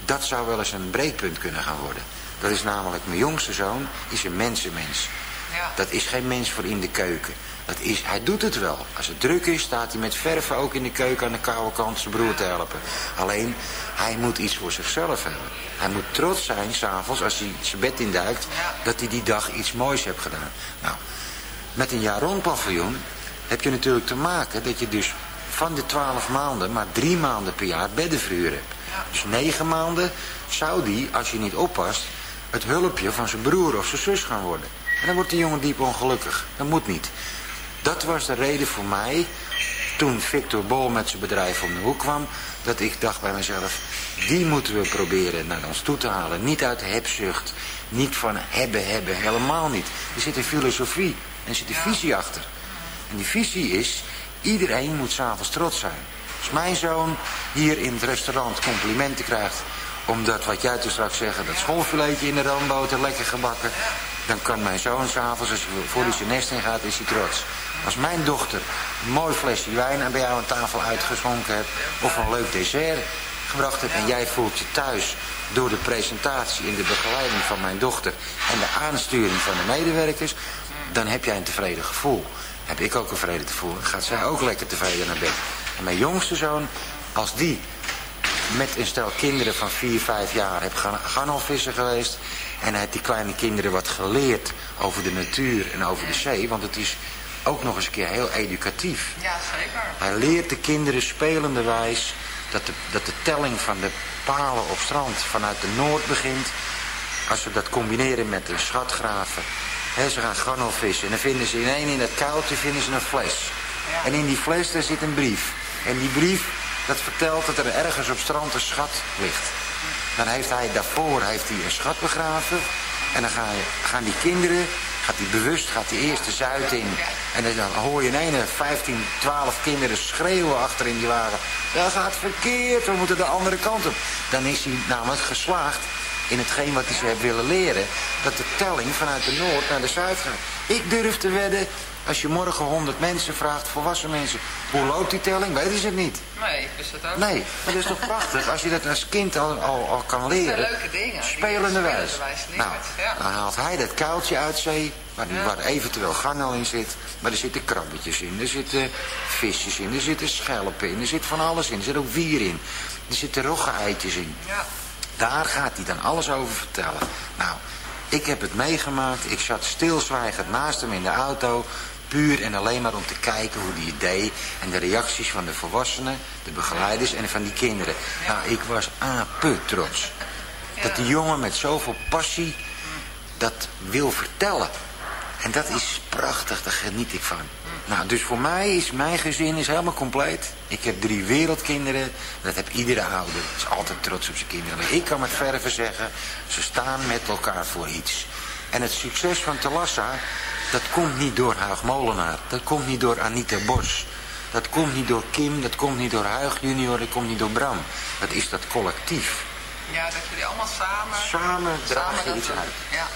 dat zou wel eens een breekpunt kunnen gaan worden. Dat is namelijk mijn jongste zoon, is een mensenmens. Ja. Dat is geen mens voor in de keuken. Dat is, hij doet het wel. Als het druk is, staat hij met verven ook in de keuken aan de koude kant zijn broer te helpen. Alleen, hij moet iets voor zichzelf hebben. Hij moet trots zijn, s'avonds, als hij zijn bed induikt, dat hij die dag iets moois heeft gedaan. Nou, met een jaar rond paviljoen heb je natuurlijk te maken dat je dus van de twaalf maanden maar drie maanden per jaar beddenverhuur hebt. Dus negen maanden zou die, als je niet oppast, het hulpje van zijn broer of zijn zus gaan worden. En dan wordt die jongen diep ongelukkig. Dat moet niet. Dat was de reden voor mij, toen Victor Bol met zijn bedrijf om de hoek kwam, dat ik dacht bij mezelf, die moeten we proberen naar ons toe te halen. Niet uit hebzucht, niet van hebben, hebben, helemaal niet. Er zit een filosofie en er zit een visie achter. En die visie is, iedereen moet s'avonds trots zijn. Als mijn zoon hier in het restaurant complimenten krijgt... omdat, wat jij toen straks zeggen, dat schoolfiletje in de roomboter lekker gebakken... dan kan mijn zoon s'avonds, als hij voor hij zijn nest in gaat, is hij trots. Als mijn dochter een mooi flesje wijn bij jou aan tafel uitgeschonken hebt... of een leuk dessert gebracht hebt en jij voelt je thuis... door de presentatie en de begeleiding van mijn dochter... en de aansturing van de medewerkers... dan heb jij een tevreden gevoel heb ik ook een tevreden gevoel. Dan gaat zij ook lekker tevreden naar bed. En mijn jongste zoon, als die met een stel kinderen van 4, 5 jaar heb gaan garnalvissen geweest... en hij heeft die kleine kinderen wat geleerd over de natuur en over de zee... want het is ook nog eens een keer heel educatief. Ja, zeker. Hij leert de kinderen spelenderwijs dat de, dat de telling van de palen op strand vanuit de noord begint... als we dat combineren met de schatgraven... He, ze gaan garnelvissen en dan vinden ze in één in dat kuiltje vinden ze een fles. En in die fles daar zit een brief. En die brief, dat vertelt dat er ergens op strand een schat ligt. Dan heeft hij daarvoor heeft hij een schat begraven. En dan gaan, die kinderen, gaat hij bewust, gaat hij eerst de zuid in. En dan hoor je in ene 15, 12 kinderen schreeuwen achter in die wagen. Dat gaat verkeerd, we moeten de andere kant op. Dan is hij namelijk geslaagd in hetgeen wat hij ze heeft willen leren, dat de telling vanuit de Noord naar de Zuid gaat. Ik durf te wedden, als je morgen 100 mensen vraagt, volwassen mensen, hoe loopt die telling, weten ze het niet. Nee, is dat ook? Nee, maar dat is toch (laughs) prachtig als je dat als kind al, al, al kan leren. Dat leuke dingen. Spelende wijs. Leert, Nou, ja. dan haalt hij dat kuiltje uit zee, waar, die- Ja. waar eventueel garnal in zit. Maar er zitten krabbetjes in, er zitten visjes in, er zitten schelpen in, er zit van alles in. Er zit ook wier in, er zitten rogge-eitjes in. Ja. Daar gaat hij dan alles over vertellen. Nou, ik heb het meegemaakt. Ik zat stilzwijgend naast hem in de auto. Puur en alleen maar om te kijken hoe hij het deed. En de reacties van de volwassenen, de begeleiders en van die kinderen. Nou, ik was ape trots. Dat die jongen met zoveel passie dat wil vertellen. En dat is prachtig, daar geniet ik van. Nou, dus voor mij is mijn gezin is helemaal compleet. Ik heb drie wereldkinderen. Dat heb iedere ouder. Is altijd trots op zijn kinderen. Maar ik kan met verven zeggen, ze staan met elkaar voor iets. En het succes van Talassa, dat komt niet door Huig Molenaar. Dat komt niet door Anita Bos. Dat komt niet door Kim, dat komt niet door Huig junior, dat komt niet door Bram. Dat is dat collectief. Ja, dat jullie allemaal samen... Samen draag samen iets uit. Ja.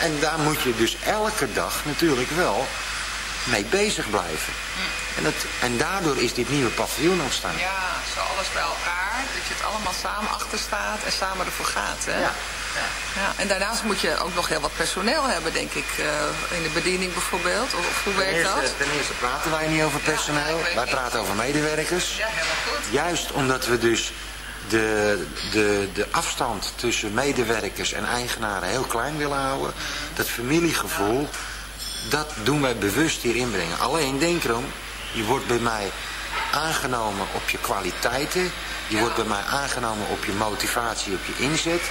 En daar moet je dus elke dag natuurlijk wel mee bezig blijven. En, dat, en daardoor is dit nieuwe paviljoen ontstaan. ja, zo alles bij elkaar. Dat je het allemaal samen achter staat en samen ervoor gaat. Hè? Ja. Ja, en daarnaast moet je ook nog heel wat personeel hebben, denk ik. eh, in de bediening bijvoorbeeld. Of, of hoe werkt eerste, dat? ten eerste praten wij niet over personeel, wij praten over medewerkers. Ja, helemaal goed. Juist omdat we dus de, de, de afstand tussen medewerkers en eigenaren heel klein willen houden. Dat familiegevoel, dat doen wij bewust hier inbrengen. Alleen denk erom, je wordt bij mij aangenomen op je kwaliteiten. Je wordt bij mij aangenomen op je motivatie, op je inzet.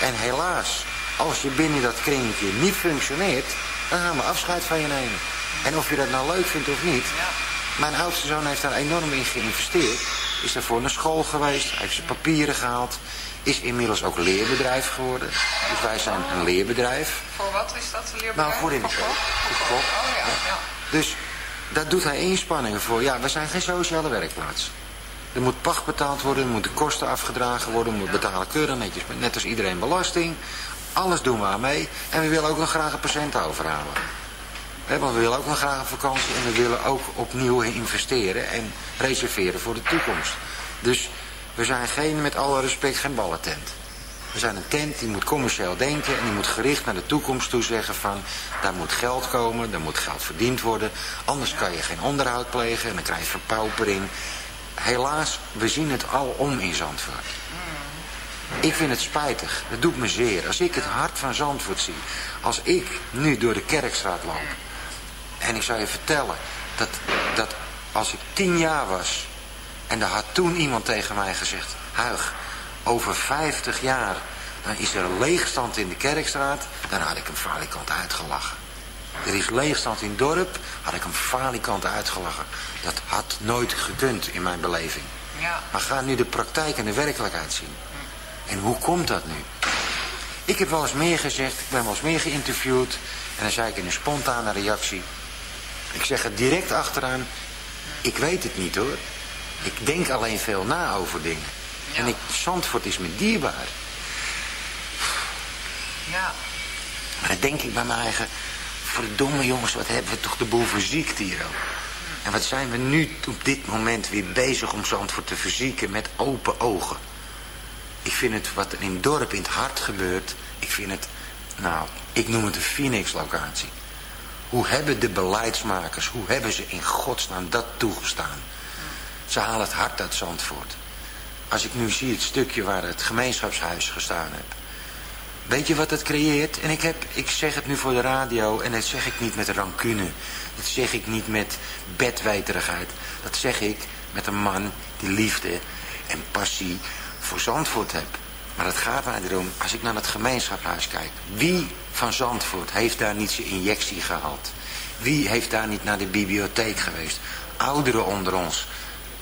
En helaas, als je binnen dat kringetje niet functioneert, dan gaan we afscheid van je nemen. En of je dat nou leuk vindt of niet, mijn oudste zoon heeft daar enorm in geïnvesteerd. Is daarvoor naar school geweest, heeft zijn papieren gehaald. Is inmiddels ook leerbedrijf geworden. Dus wij zijn een leerbedrijf. Voor wat is dat, leerbedrijf? Nou, voor in de kok. Oh ja, ja. Dus daar doet hij inspanningen voor. Ja, we zijn geen sociale werkplaats. Er moet pacht betaald worden, er moeten kosten afgedragen worden, we moeten betalen netjes, net als iedereen belasting. Alles doen we aan mee. En we willen ook nog graag een patiënt overhalen. Want we willen ook nog graag een vakantie en we willen ook opnieuw investeren en reserveren voor de toekomst. Dus we zijn geen, met alle respect, geen ballentent. We zijn een tent die moet commercieel denken en die moet gericht naar de toekomst toe zeggen van daar moet geld komen, daar moet geld verdiend worden. Anders kan je geen onderhoud plegen en dan krijg je verpaupering. Helaas, we zien het al om in Zandvoort. Ik vind het spijtig, het doet me zeer. Als ik het hart van Zandvoort zie, als ik nu door de Kerkstraat loop en ik zou je vertellen dat, dat als ik tien jaar was en er had toen iemand tegen mij gezegd, Huig, over 50 jaar dan is er leegstand in de Kerkstraat, dan had ik hem falikant uitgelachen. Er is leegstand in het dorp, had ik hem falikant uitgelachen. Dat had nooit gekund in mijn beleving. Ja. Maar ga nu de praktijk en de werkelijkheid zien. En hoe komt dat nu? Ik heb wel eens meer gezegd, ik ben wel eens meer geïnterviewd. En dan zei ik in een spontane reactie. Ik zeg het direct achteraan. Ik weet het niet hoor. Ik denk alleen veel na over dingen. En ik, Zandvoort is me dierbaar. Ja. Maar dan denk ik bij mijn eigen... Verdomme jongens, wat hebben we toch de boel verziekt hier ook. En wat zijn we nu op dit moment weer bezig om Zandvoort te verzieken met open ogen. Ik vind het wat er in het dorp, in het hart gebeurt... Ik vind het, nou, ik noem het een Phoenix-locatie. Hoe hebben de beleidsmakers, hoe hebben ze in godsnaam dat toegestaan? Ze halen het hart uit Zandvoort. Als ik nu zie het stukje waar het gemeenschapshuis gestaan heeft. Weet je wat het creëert? En ik, heb, ik zeg het nu voor de radio en dat zeg ik niet met rancune. Dat zeg ik niet met bedweterigheid. Dat zeg ik met een man die liefde en passie voor Zandvoort heeft. Maar het gaat mij erom, als ik naar het gemeenschapshuis kijk. Wie van Zandvoort heeft daar niet zijn injectie gehad? Wie heeft daar niet naar de bibliotheek geweest? Ouderen onder ons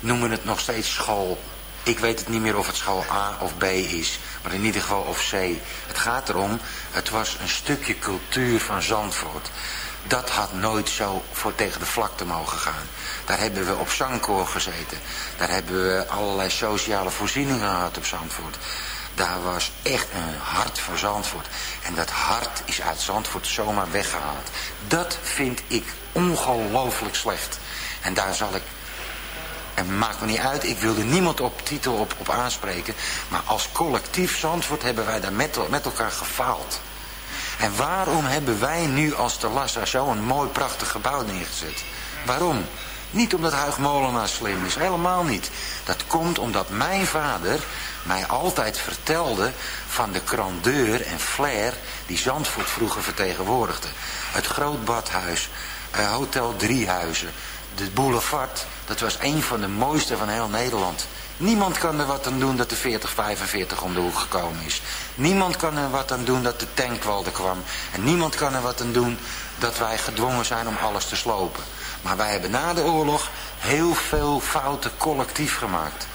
noemen het nog steeds school. Ik weet het niet meer of het school A of B is. Maar in ieder geval of C. Het gaat erom, het was een stukje cultuur van Zandvoort. Dat had nooit zo voor tegen de vlakte mogen gaan. Daar hebben we op zangkoor gezeten. Daar hebben we allerlei sociale voorzieningen gehad op Zandvoort. Daar was echt een hart voor Zandvoort. En dat hart is uit Zandvoort zomaar weggehaald. Dat vind ik ongelooflijk slecht. En daar zal ik en maakt me niet uit, ik wilde niemand op titel op, op aanspreken. Maar als collectief Zandvoort hebben wij daar met, met elkaar gefaald. En waarom hebben wij nu als de Lassa zo een mooi prachtig gebouw neergezet? Waarom? Niet omdat Huig Molenaar slim is, helemaal niet. Dat komt omdat mijn vader mij altijd vertelde van de grandeur en flair die Zandvoort vroeger vertegenwoordigde. Het Groot Badhuis, eh, Hotel Driehuizen, de boulevard, dat was een van de mooiste van heel Nederland. Niemand kan er wat aan doen dat de 4045 om de hoek gekomen is. Niemand kan er wat aan doen dat de tankwalde kwam. En niemand kan er wat aan doen dat wij gedwongen zijn om alles te slopen. Maar wij hebben na de oorlog heel veel fouten collectief gemaakt.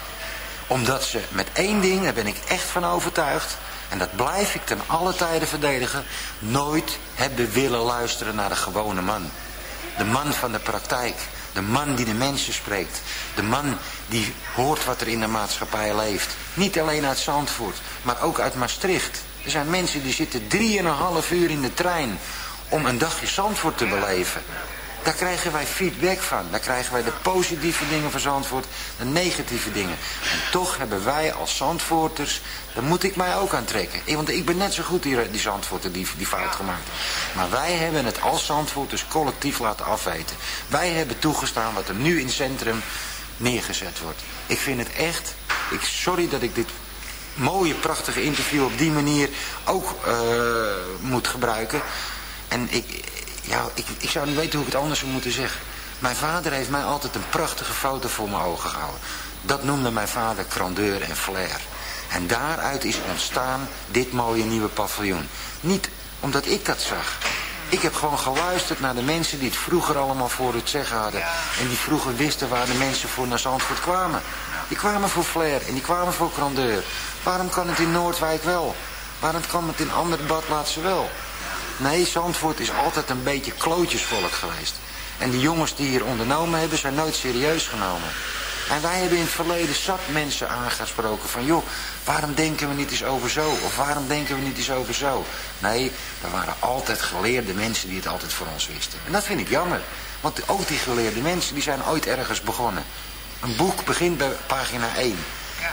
Omdat ze met één ding, daar ben ik echt van overtuigd... en dat blijf ik ten alle tijden verdedigen... nooit hebben willen luisteren naar de gewone man. De man van de praktijk. De man die de mensen spreekt. De man die hoort wat er in de maatschappij leeft. Niet alleen uit Zandvoort, maar ook uit Maastricht. Er zijn mensen die zitten drieënhalf uur in de trein om een dagje Zandvoort te beleven. Daar krijgen wij feedback van. Daar krijgen wij de positieve dingen van Zandvoort, de negatieve dingen. En toch hebben wij als Zandvoorters, daar moet ik mij ook aan trekken. Eh, Want ik ben net zo goed die, die Zandvoorter die, die fout gemaakt Maar wij hebben het als Zandvoorters collectief laten afweten. Wij hebben toegestaan wat er nu in het centrum neergezet wordt. Ik vind het echt, ik, sorry dat ik dit mooie, prachtige interview op die manier ook uh, moet gebruiken. En ik, ja, ik, ik zou niet weten hoe ik het anders zou moeten zeggen. Mijn vader heeft mij altijd een prachtige foto voor mijn ogen gehouden. Dat noemde mijn vader grandeur en flair. En daaruit is ontstaan dit mooie nieuwe paviljoen. Niet omdat ik dat zag. Ik heb gewoon geluisterd naar de mensen die het vroeger allemaal voor het zeggen hadden. En die vroeger wisten waar de mensen voor naar Zandvoort kwamen. Die kwamen voor flair en die kwamen voor grandeur. Waarom kan het in Noordwijk wel? Waarom kan het in andere badplaatsen wel? Nee, Zandvoort is altijd een beetje klootjesvolk geweest. En die jongens die hier ondernomen hebben, zijn nooit serieus genomen. En wij hebben in het verleden zat mensen aangesproken van... joh, waarom denken we niet eens over zo? Of waarom denken we niet eens over zo? Nee, er waren altijd geleerde mensen die het altijd voor ons wisten. En dat vind ik jammer. Want ook die geleerde mensen, die zijn ooit ergens begonnen. Een boek begint bij pagina 1.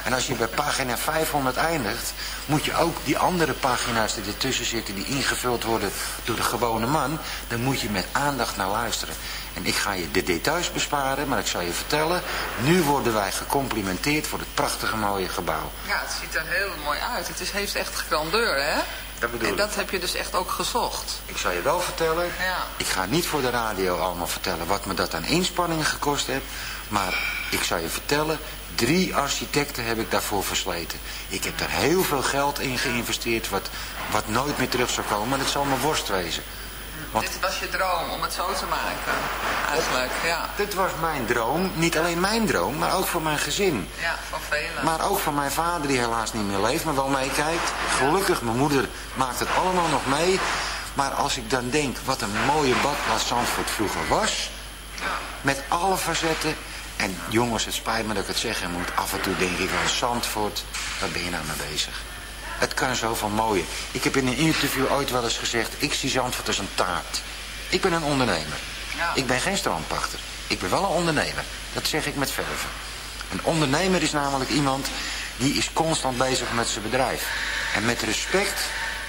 En als je bij pagina 500 eindigt, moet je ook die andere pagina's die ertussen zitten, die ingevuld worden door de gewone man, dan moet je met aandacht naar luisteren. En ik ga je de details besparen, maar ik zal je vertellen, nu worden wij gecomplimenteerd voor het prachtige mooie gebouw. Ja, het ziet er heel mooi uit. Het is, heeft echt grandeur, hè? Dat bedoel en ik. dat heb je dus echt ook gezocht. Ik zal je wel vertellen, Ja. ik ga niet voor de radio allemaal vertellen wat me dat aan inspanningen gekost heeft. Maar ik zal je vertellen, drie architecten heb ik daarvoor versleten. Ik heb daar heel veel geld in geïnvesteerd wat, wat nooit meer terug zou komen. Maar dat zal mijn worst wezen. Want Dit was je droom om het zo te maken. Eigenlijk, ja. dit was mijn droom. Niet alleen mijn droom, maar ook voor mijn gezin. Ja, van velen. Maar ook van mijn vader die helaas niet meer leeft, maar wel meekijkt. Gelukkig, mijn moeder maakt het allemaal nog mee. Maar als ik dan denk wat een mooie badplaats Zandvoort vroeger was. Met alle facetten. En jongens, het spijt me dat ik het zeggen moet. Af en toe denk ik wel, Zandvoort, waar ben je nou mee bezig? Het kan zoveel mooier. Ik heb in een interview ooit wel eens gezegd, ik zie Zandvoort als een taart. Ik ben een ondernemer. Ja. Ik ben geen strandpachter. Ik ben wel een ondernemer. Dat zeg ik met verven. Een ondernemer is namelijk iemand die is constant bezig met zijn bedrijf. En met respect,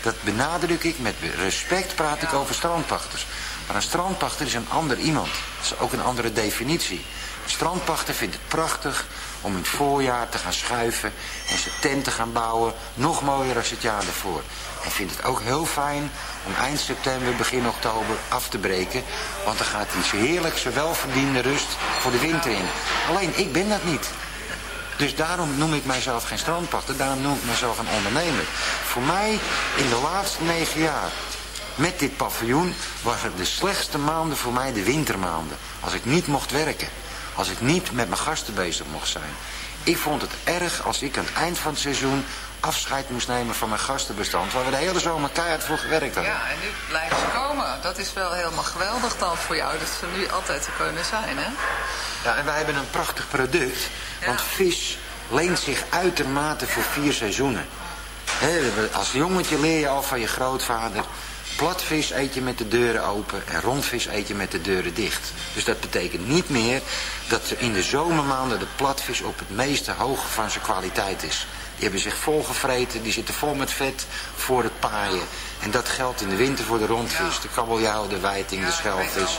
dat benadruk ik, met respect praat ik over strandpachters. Maar een strandpachter is een ander iemand. Dat is ook een andere definitie. Een strandpachter vindt het prachtig om in het voorjaar te gaan schuiven en zijn tent te gaan bouwen. Nog mooier als het jaar ervoor. En vindt het ook heel fijn om eind september, begin oktober af te breken. Want dan gaat hij heerlijk welverdiende rust voor de winter in. Alleen ik ben dat niet. Dus daarom noem ik mijzelf geen strandpachter, daarom noem ik mezelf een ondernemer. Voor mij in de laatste negen jaar met dit paviljoen was het de slechtste maanden voor mij de wintermaanden. Als ik niet mocht werken. Als ik niet met mijn gasten bezig mocht zijn. Ik vond het erg als ik aan het eind van het seizoen afscheid moest nemen van mijn gastenbestand. Waar we de hele zomer keihard voor gewerkt hadden. Ja, en nu blijven ze komen. Dat is wel helemaal geweldig dan voor jou, dat ze nu altijd te kunnen zijn, hè? Ja, en wij hebben een prachtig product. Ja. Want vis leent zich uitermate voor vier seizoenen. Hè, als jongetje leer je al van je grootvader... platvis eet je met de deuren open en rondvis eet je met de deuren dicht. Dus dat betekent niet meer dat er in de zomermaanden de platvis op het meeste hoog van zijn kwaliteit is. Die hebben zich volgevreten, die zitten vol met vet voor het paaien. En dat geldt in de winter voor de rondvis, de kabeljauw, de wijting, de schelvis.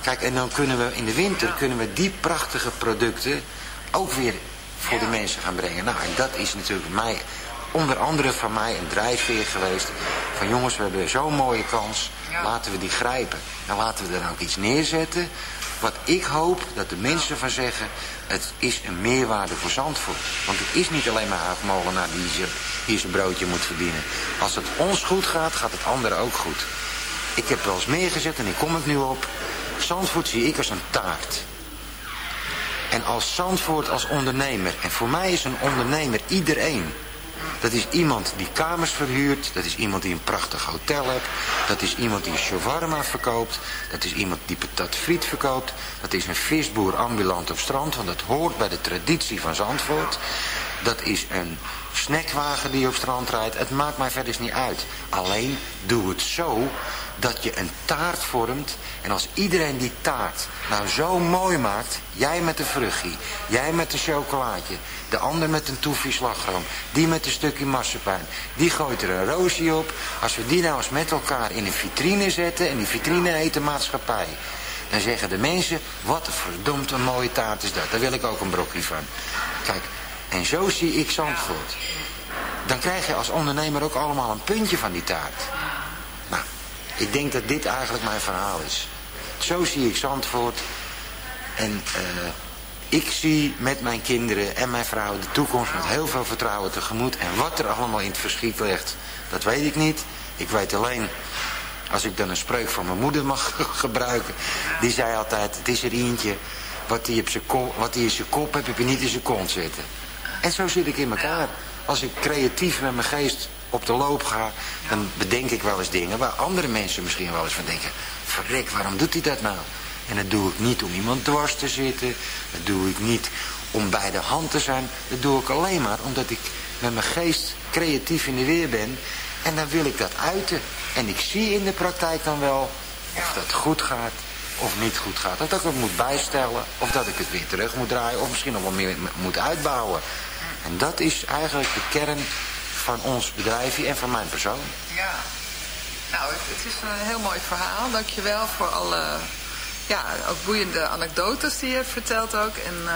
Kijk, en dan kunnen we in de winter kunnen we die prachtige producten ook weer voor de mensen gaan brengen. Nou, en dat is natuurlijk mij, onder andere van mij een drijfveer geweest. Van jongens, we hebben zo'n mooie kans, laten we die grijpen. En laten we er ook iets neerzetten. Wat ik hoop dat de mensen van zeggen, het is een meerwaarde voor Zandvoort. Want het is niet alleen maar Haagmolenaar die zijn, hier zijn broodje moet verdienen. Als het ons goed gaat, gaat het anderen ook goed. Ik heb wel eens meer gezet en ik kom het nu op. Zandvoort zie ik als een taart. En als Zandvoort als ondernemer. En voor mij is een ondernemer iedereen. Dat is iemand die kamers verhuurt. Dat is iemand die een prachtig hotel heeft. Dat is iemand die shawarma verkoopt. Dat is iemand die patat friet verkoopt. Dat is een visboer ambulant op strand. Want dat hoort bij de traditie van Zandvoort. Dat is een snackwagen die op strand rijdt. Het maakt mij verder niet uit. Alleen doe het zo dat je een taart vormt. En als iedereen die taart nou zo mooi maakt. Jij met een vruchtje. Jij met een chocolaatje. De ander met een toefje slagroom. Die met een stukje marsepein. Die gooit er een roosje op. Als we die nou eens met elkaar in een vitrine zetten. En die vitrine heet de maatschappij. Dan zeggen de mensen, wat een verdomd een mooie taart is dat. Daar wil ik ook een brokje van. Kijk, en zo zie ik Zandvoort. Dan krijg je als ondernemer ook allemaal een puntje van die taart. Nou, ik denk dat dit eigenlijk mijn verhaal is. Zo zie ik Zandvoort. En eh, ik zie met mijn kinderen en mijn vrouw de toekomst met heel veel vertrouwen tegemoet. En wat er allemaal in het verschiet ligt, dat weet ik niet. Ik weet alleen, als ik dan een spreuk van mijn moeder mag (laughs) gebruiken. Die zei altijd, het is er eentje, wat hij, kop, wat in zijn kop heeft, heb je niet in zijn kont zitten. En zo zit ik in elkaar. Als ik creatief met mijn geest op de loop ga, dan bedenk ik wel eens dingen waar andere mensen misschien wel eens van denken. Verrek, waarom doet hij dat nou? En dat doe ik niet om iemand dwars te zitten. Dat doe ik niet om bij de hand te zijn. Dat doe ik alleen maar omdat ik met mijn geest creatief in de weer ben. En dan wil ik dat uiten. En ik zie in de praktijk dan wel of dat goed gaat of niet goed gaat. Dat ik het moet bijstellen. Of dat ik het weer terug moet draaien. Of misschien nog wel meer moet uitbouwen. En dat is eigenlijk de kern van ons bedrijfje en van mijn persoon. Ja. Nou, het is een heel mooi verhaal. Dankjewel voor alle ja, ook boeiende anekdotes die je hebt verteld ook. En uh,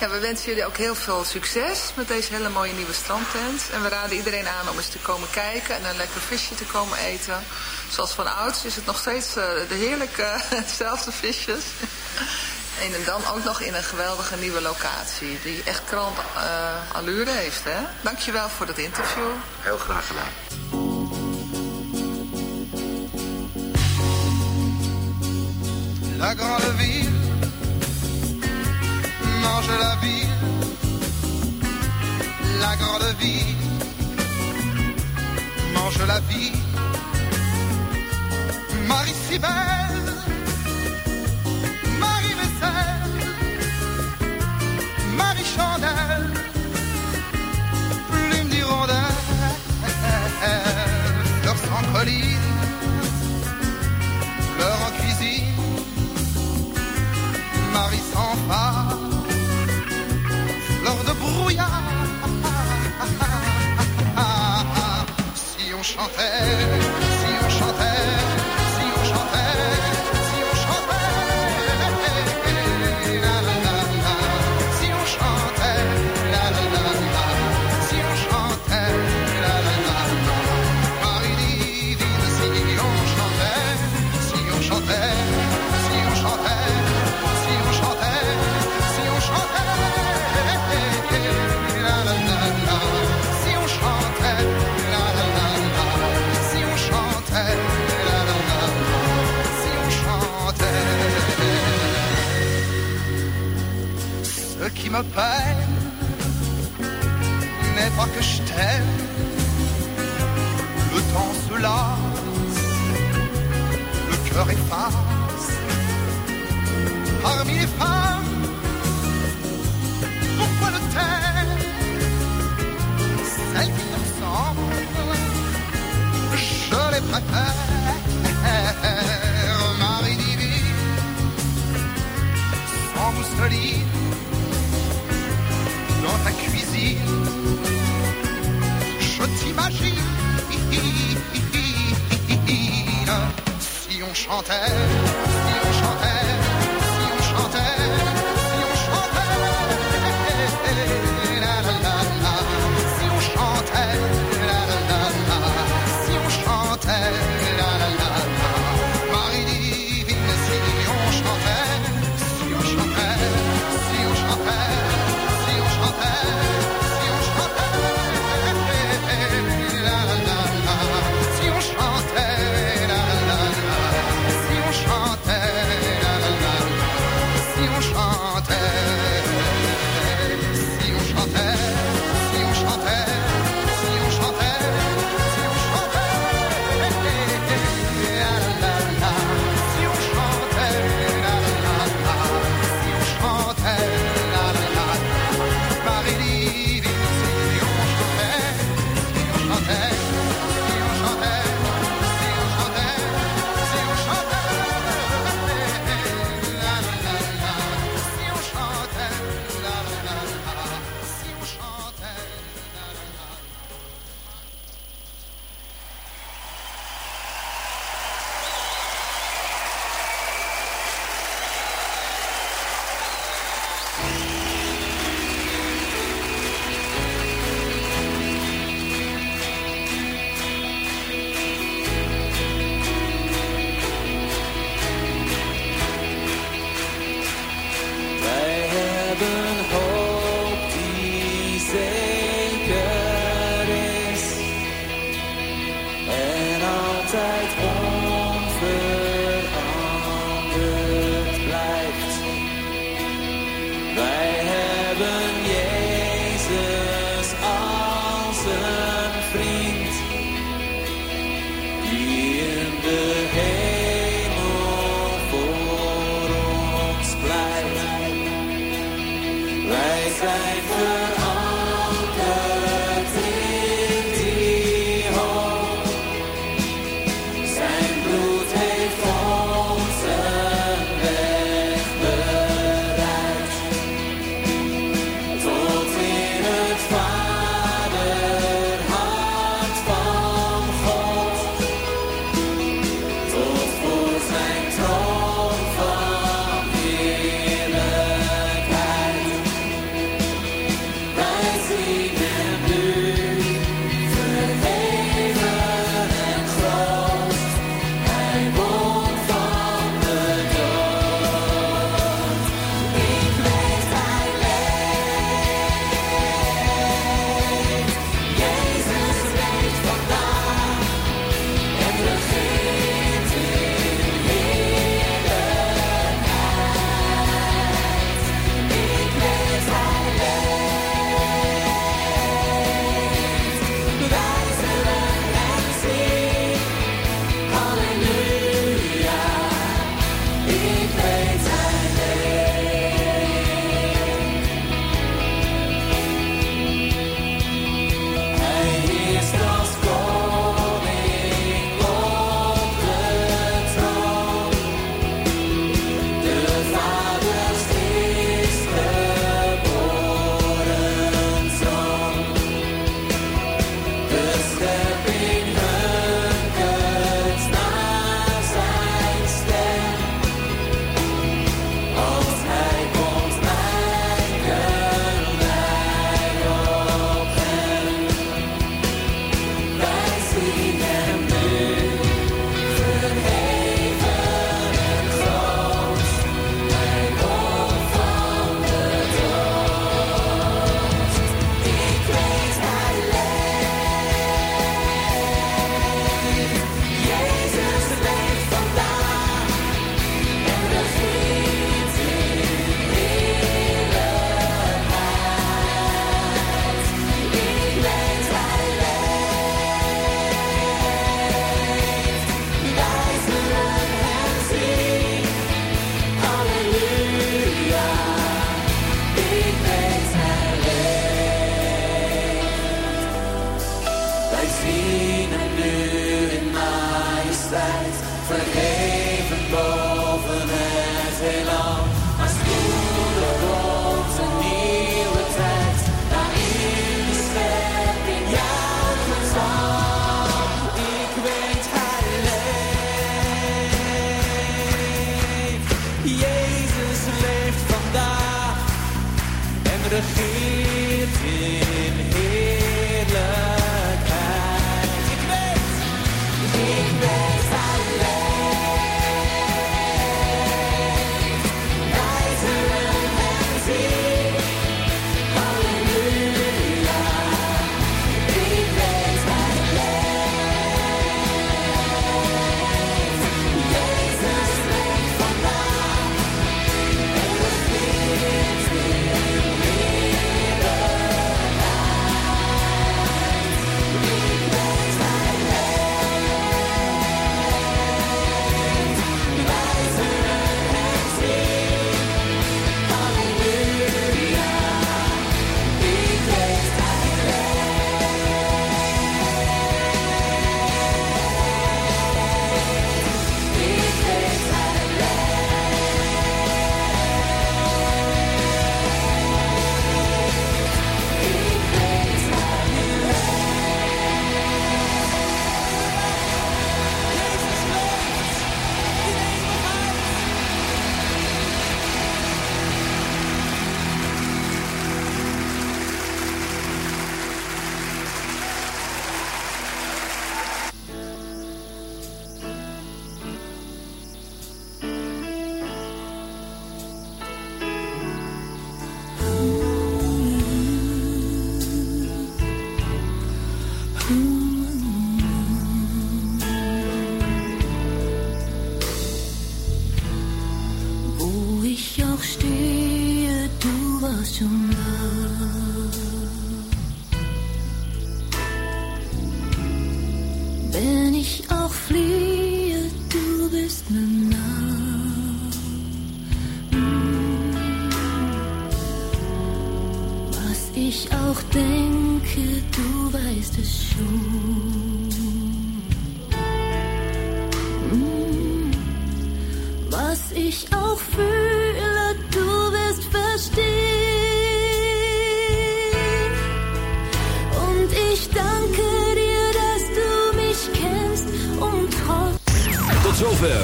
ja, we wensen jullie ook heel veel succes met deze hele mooie nieuwe strandtent. En we raden iedereen aan om eens te komen kijken en een lekker visje te komen eten. Zoals van ouds is het nog steeds uh, de heerlijke, (laughs) hetzelfde visjes. En dan ook nog in een geweldige nieuwe locatie. Die echt krant uh, allure heeft. Hè? Dankjewel voor het interview. Heel graag gedaan. La grande ville mange la ville. La grande ville mange la vie. Marie si belle, Marie Vaisselle, Marie Chandelle, peine, mais pas que je t'aime. Le temps se lasse, le cœur efface. Parmi les femmes, pourquoi le taire? Celles qui te je les préfère. Marie divine, sans mousseline dans ta cuisine. Je t'imagine si on chantait, si on chantait. love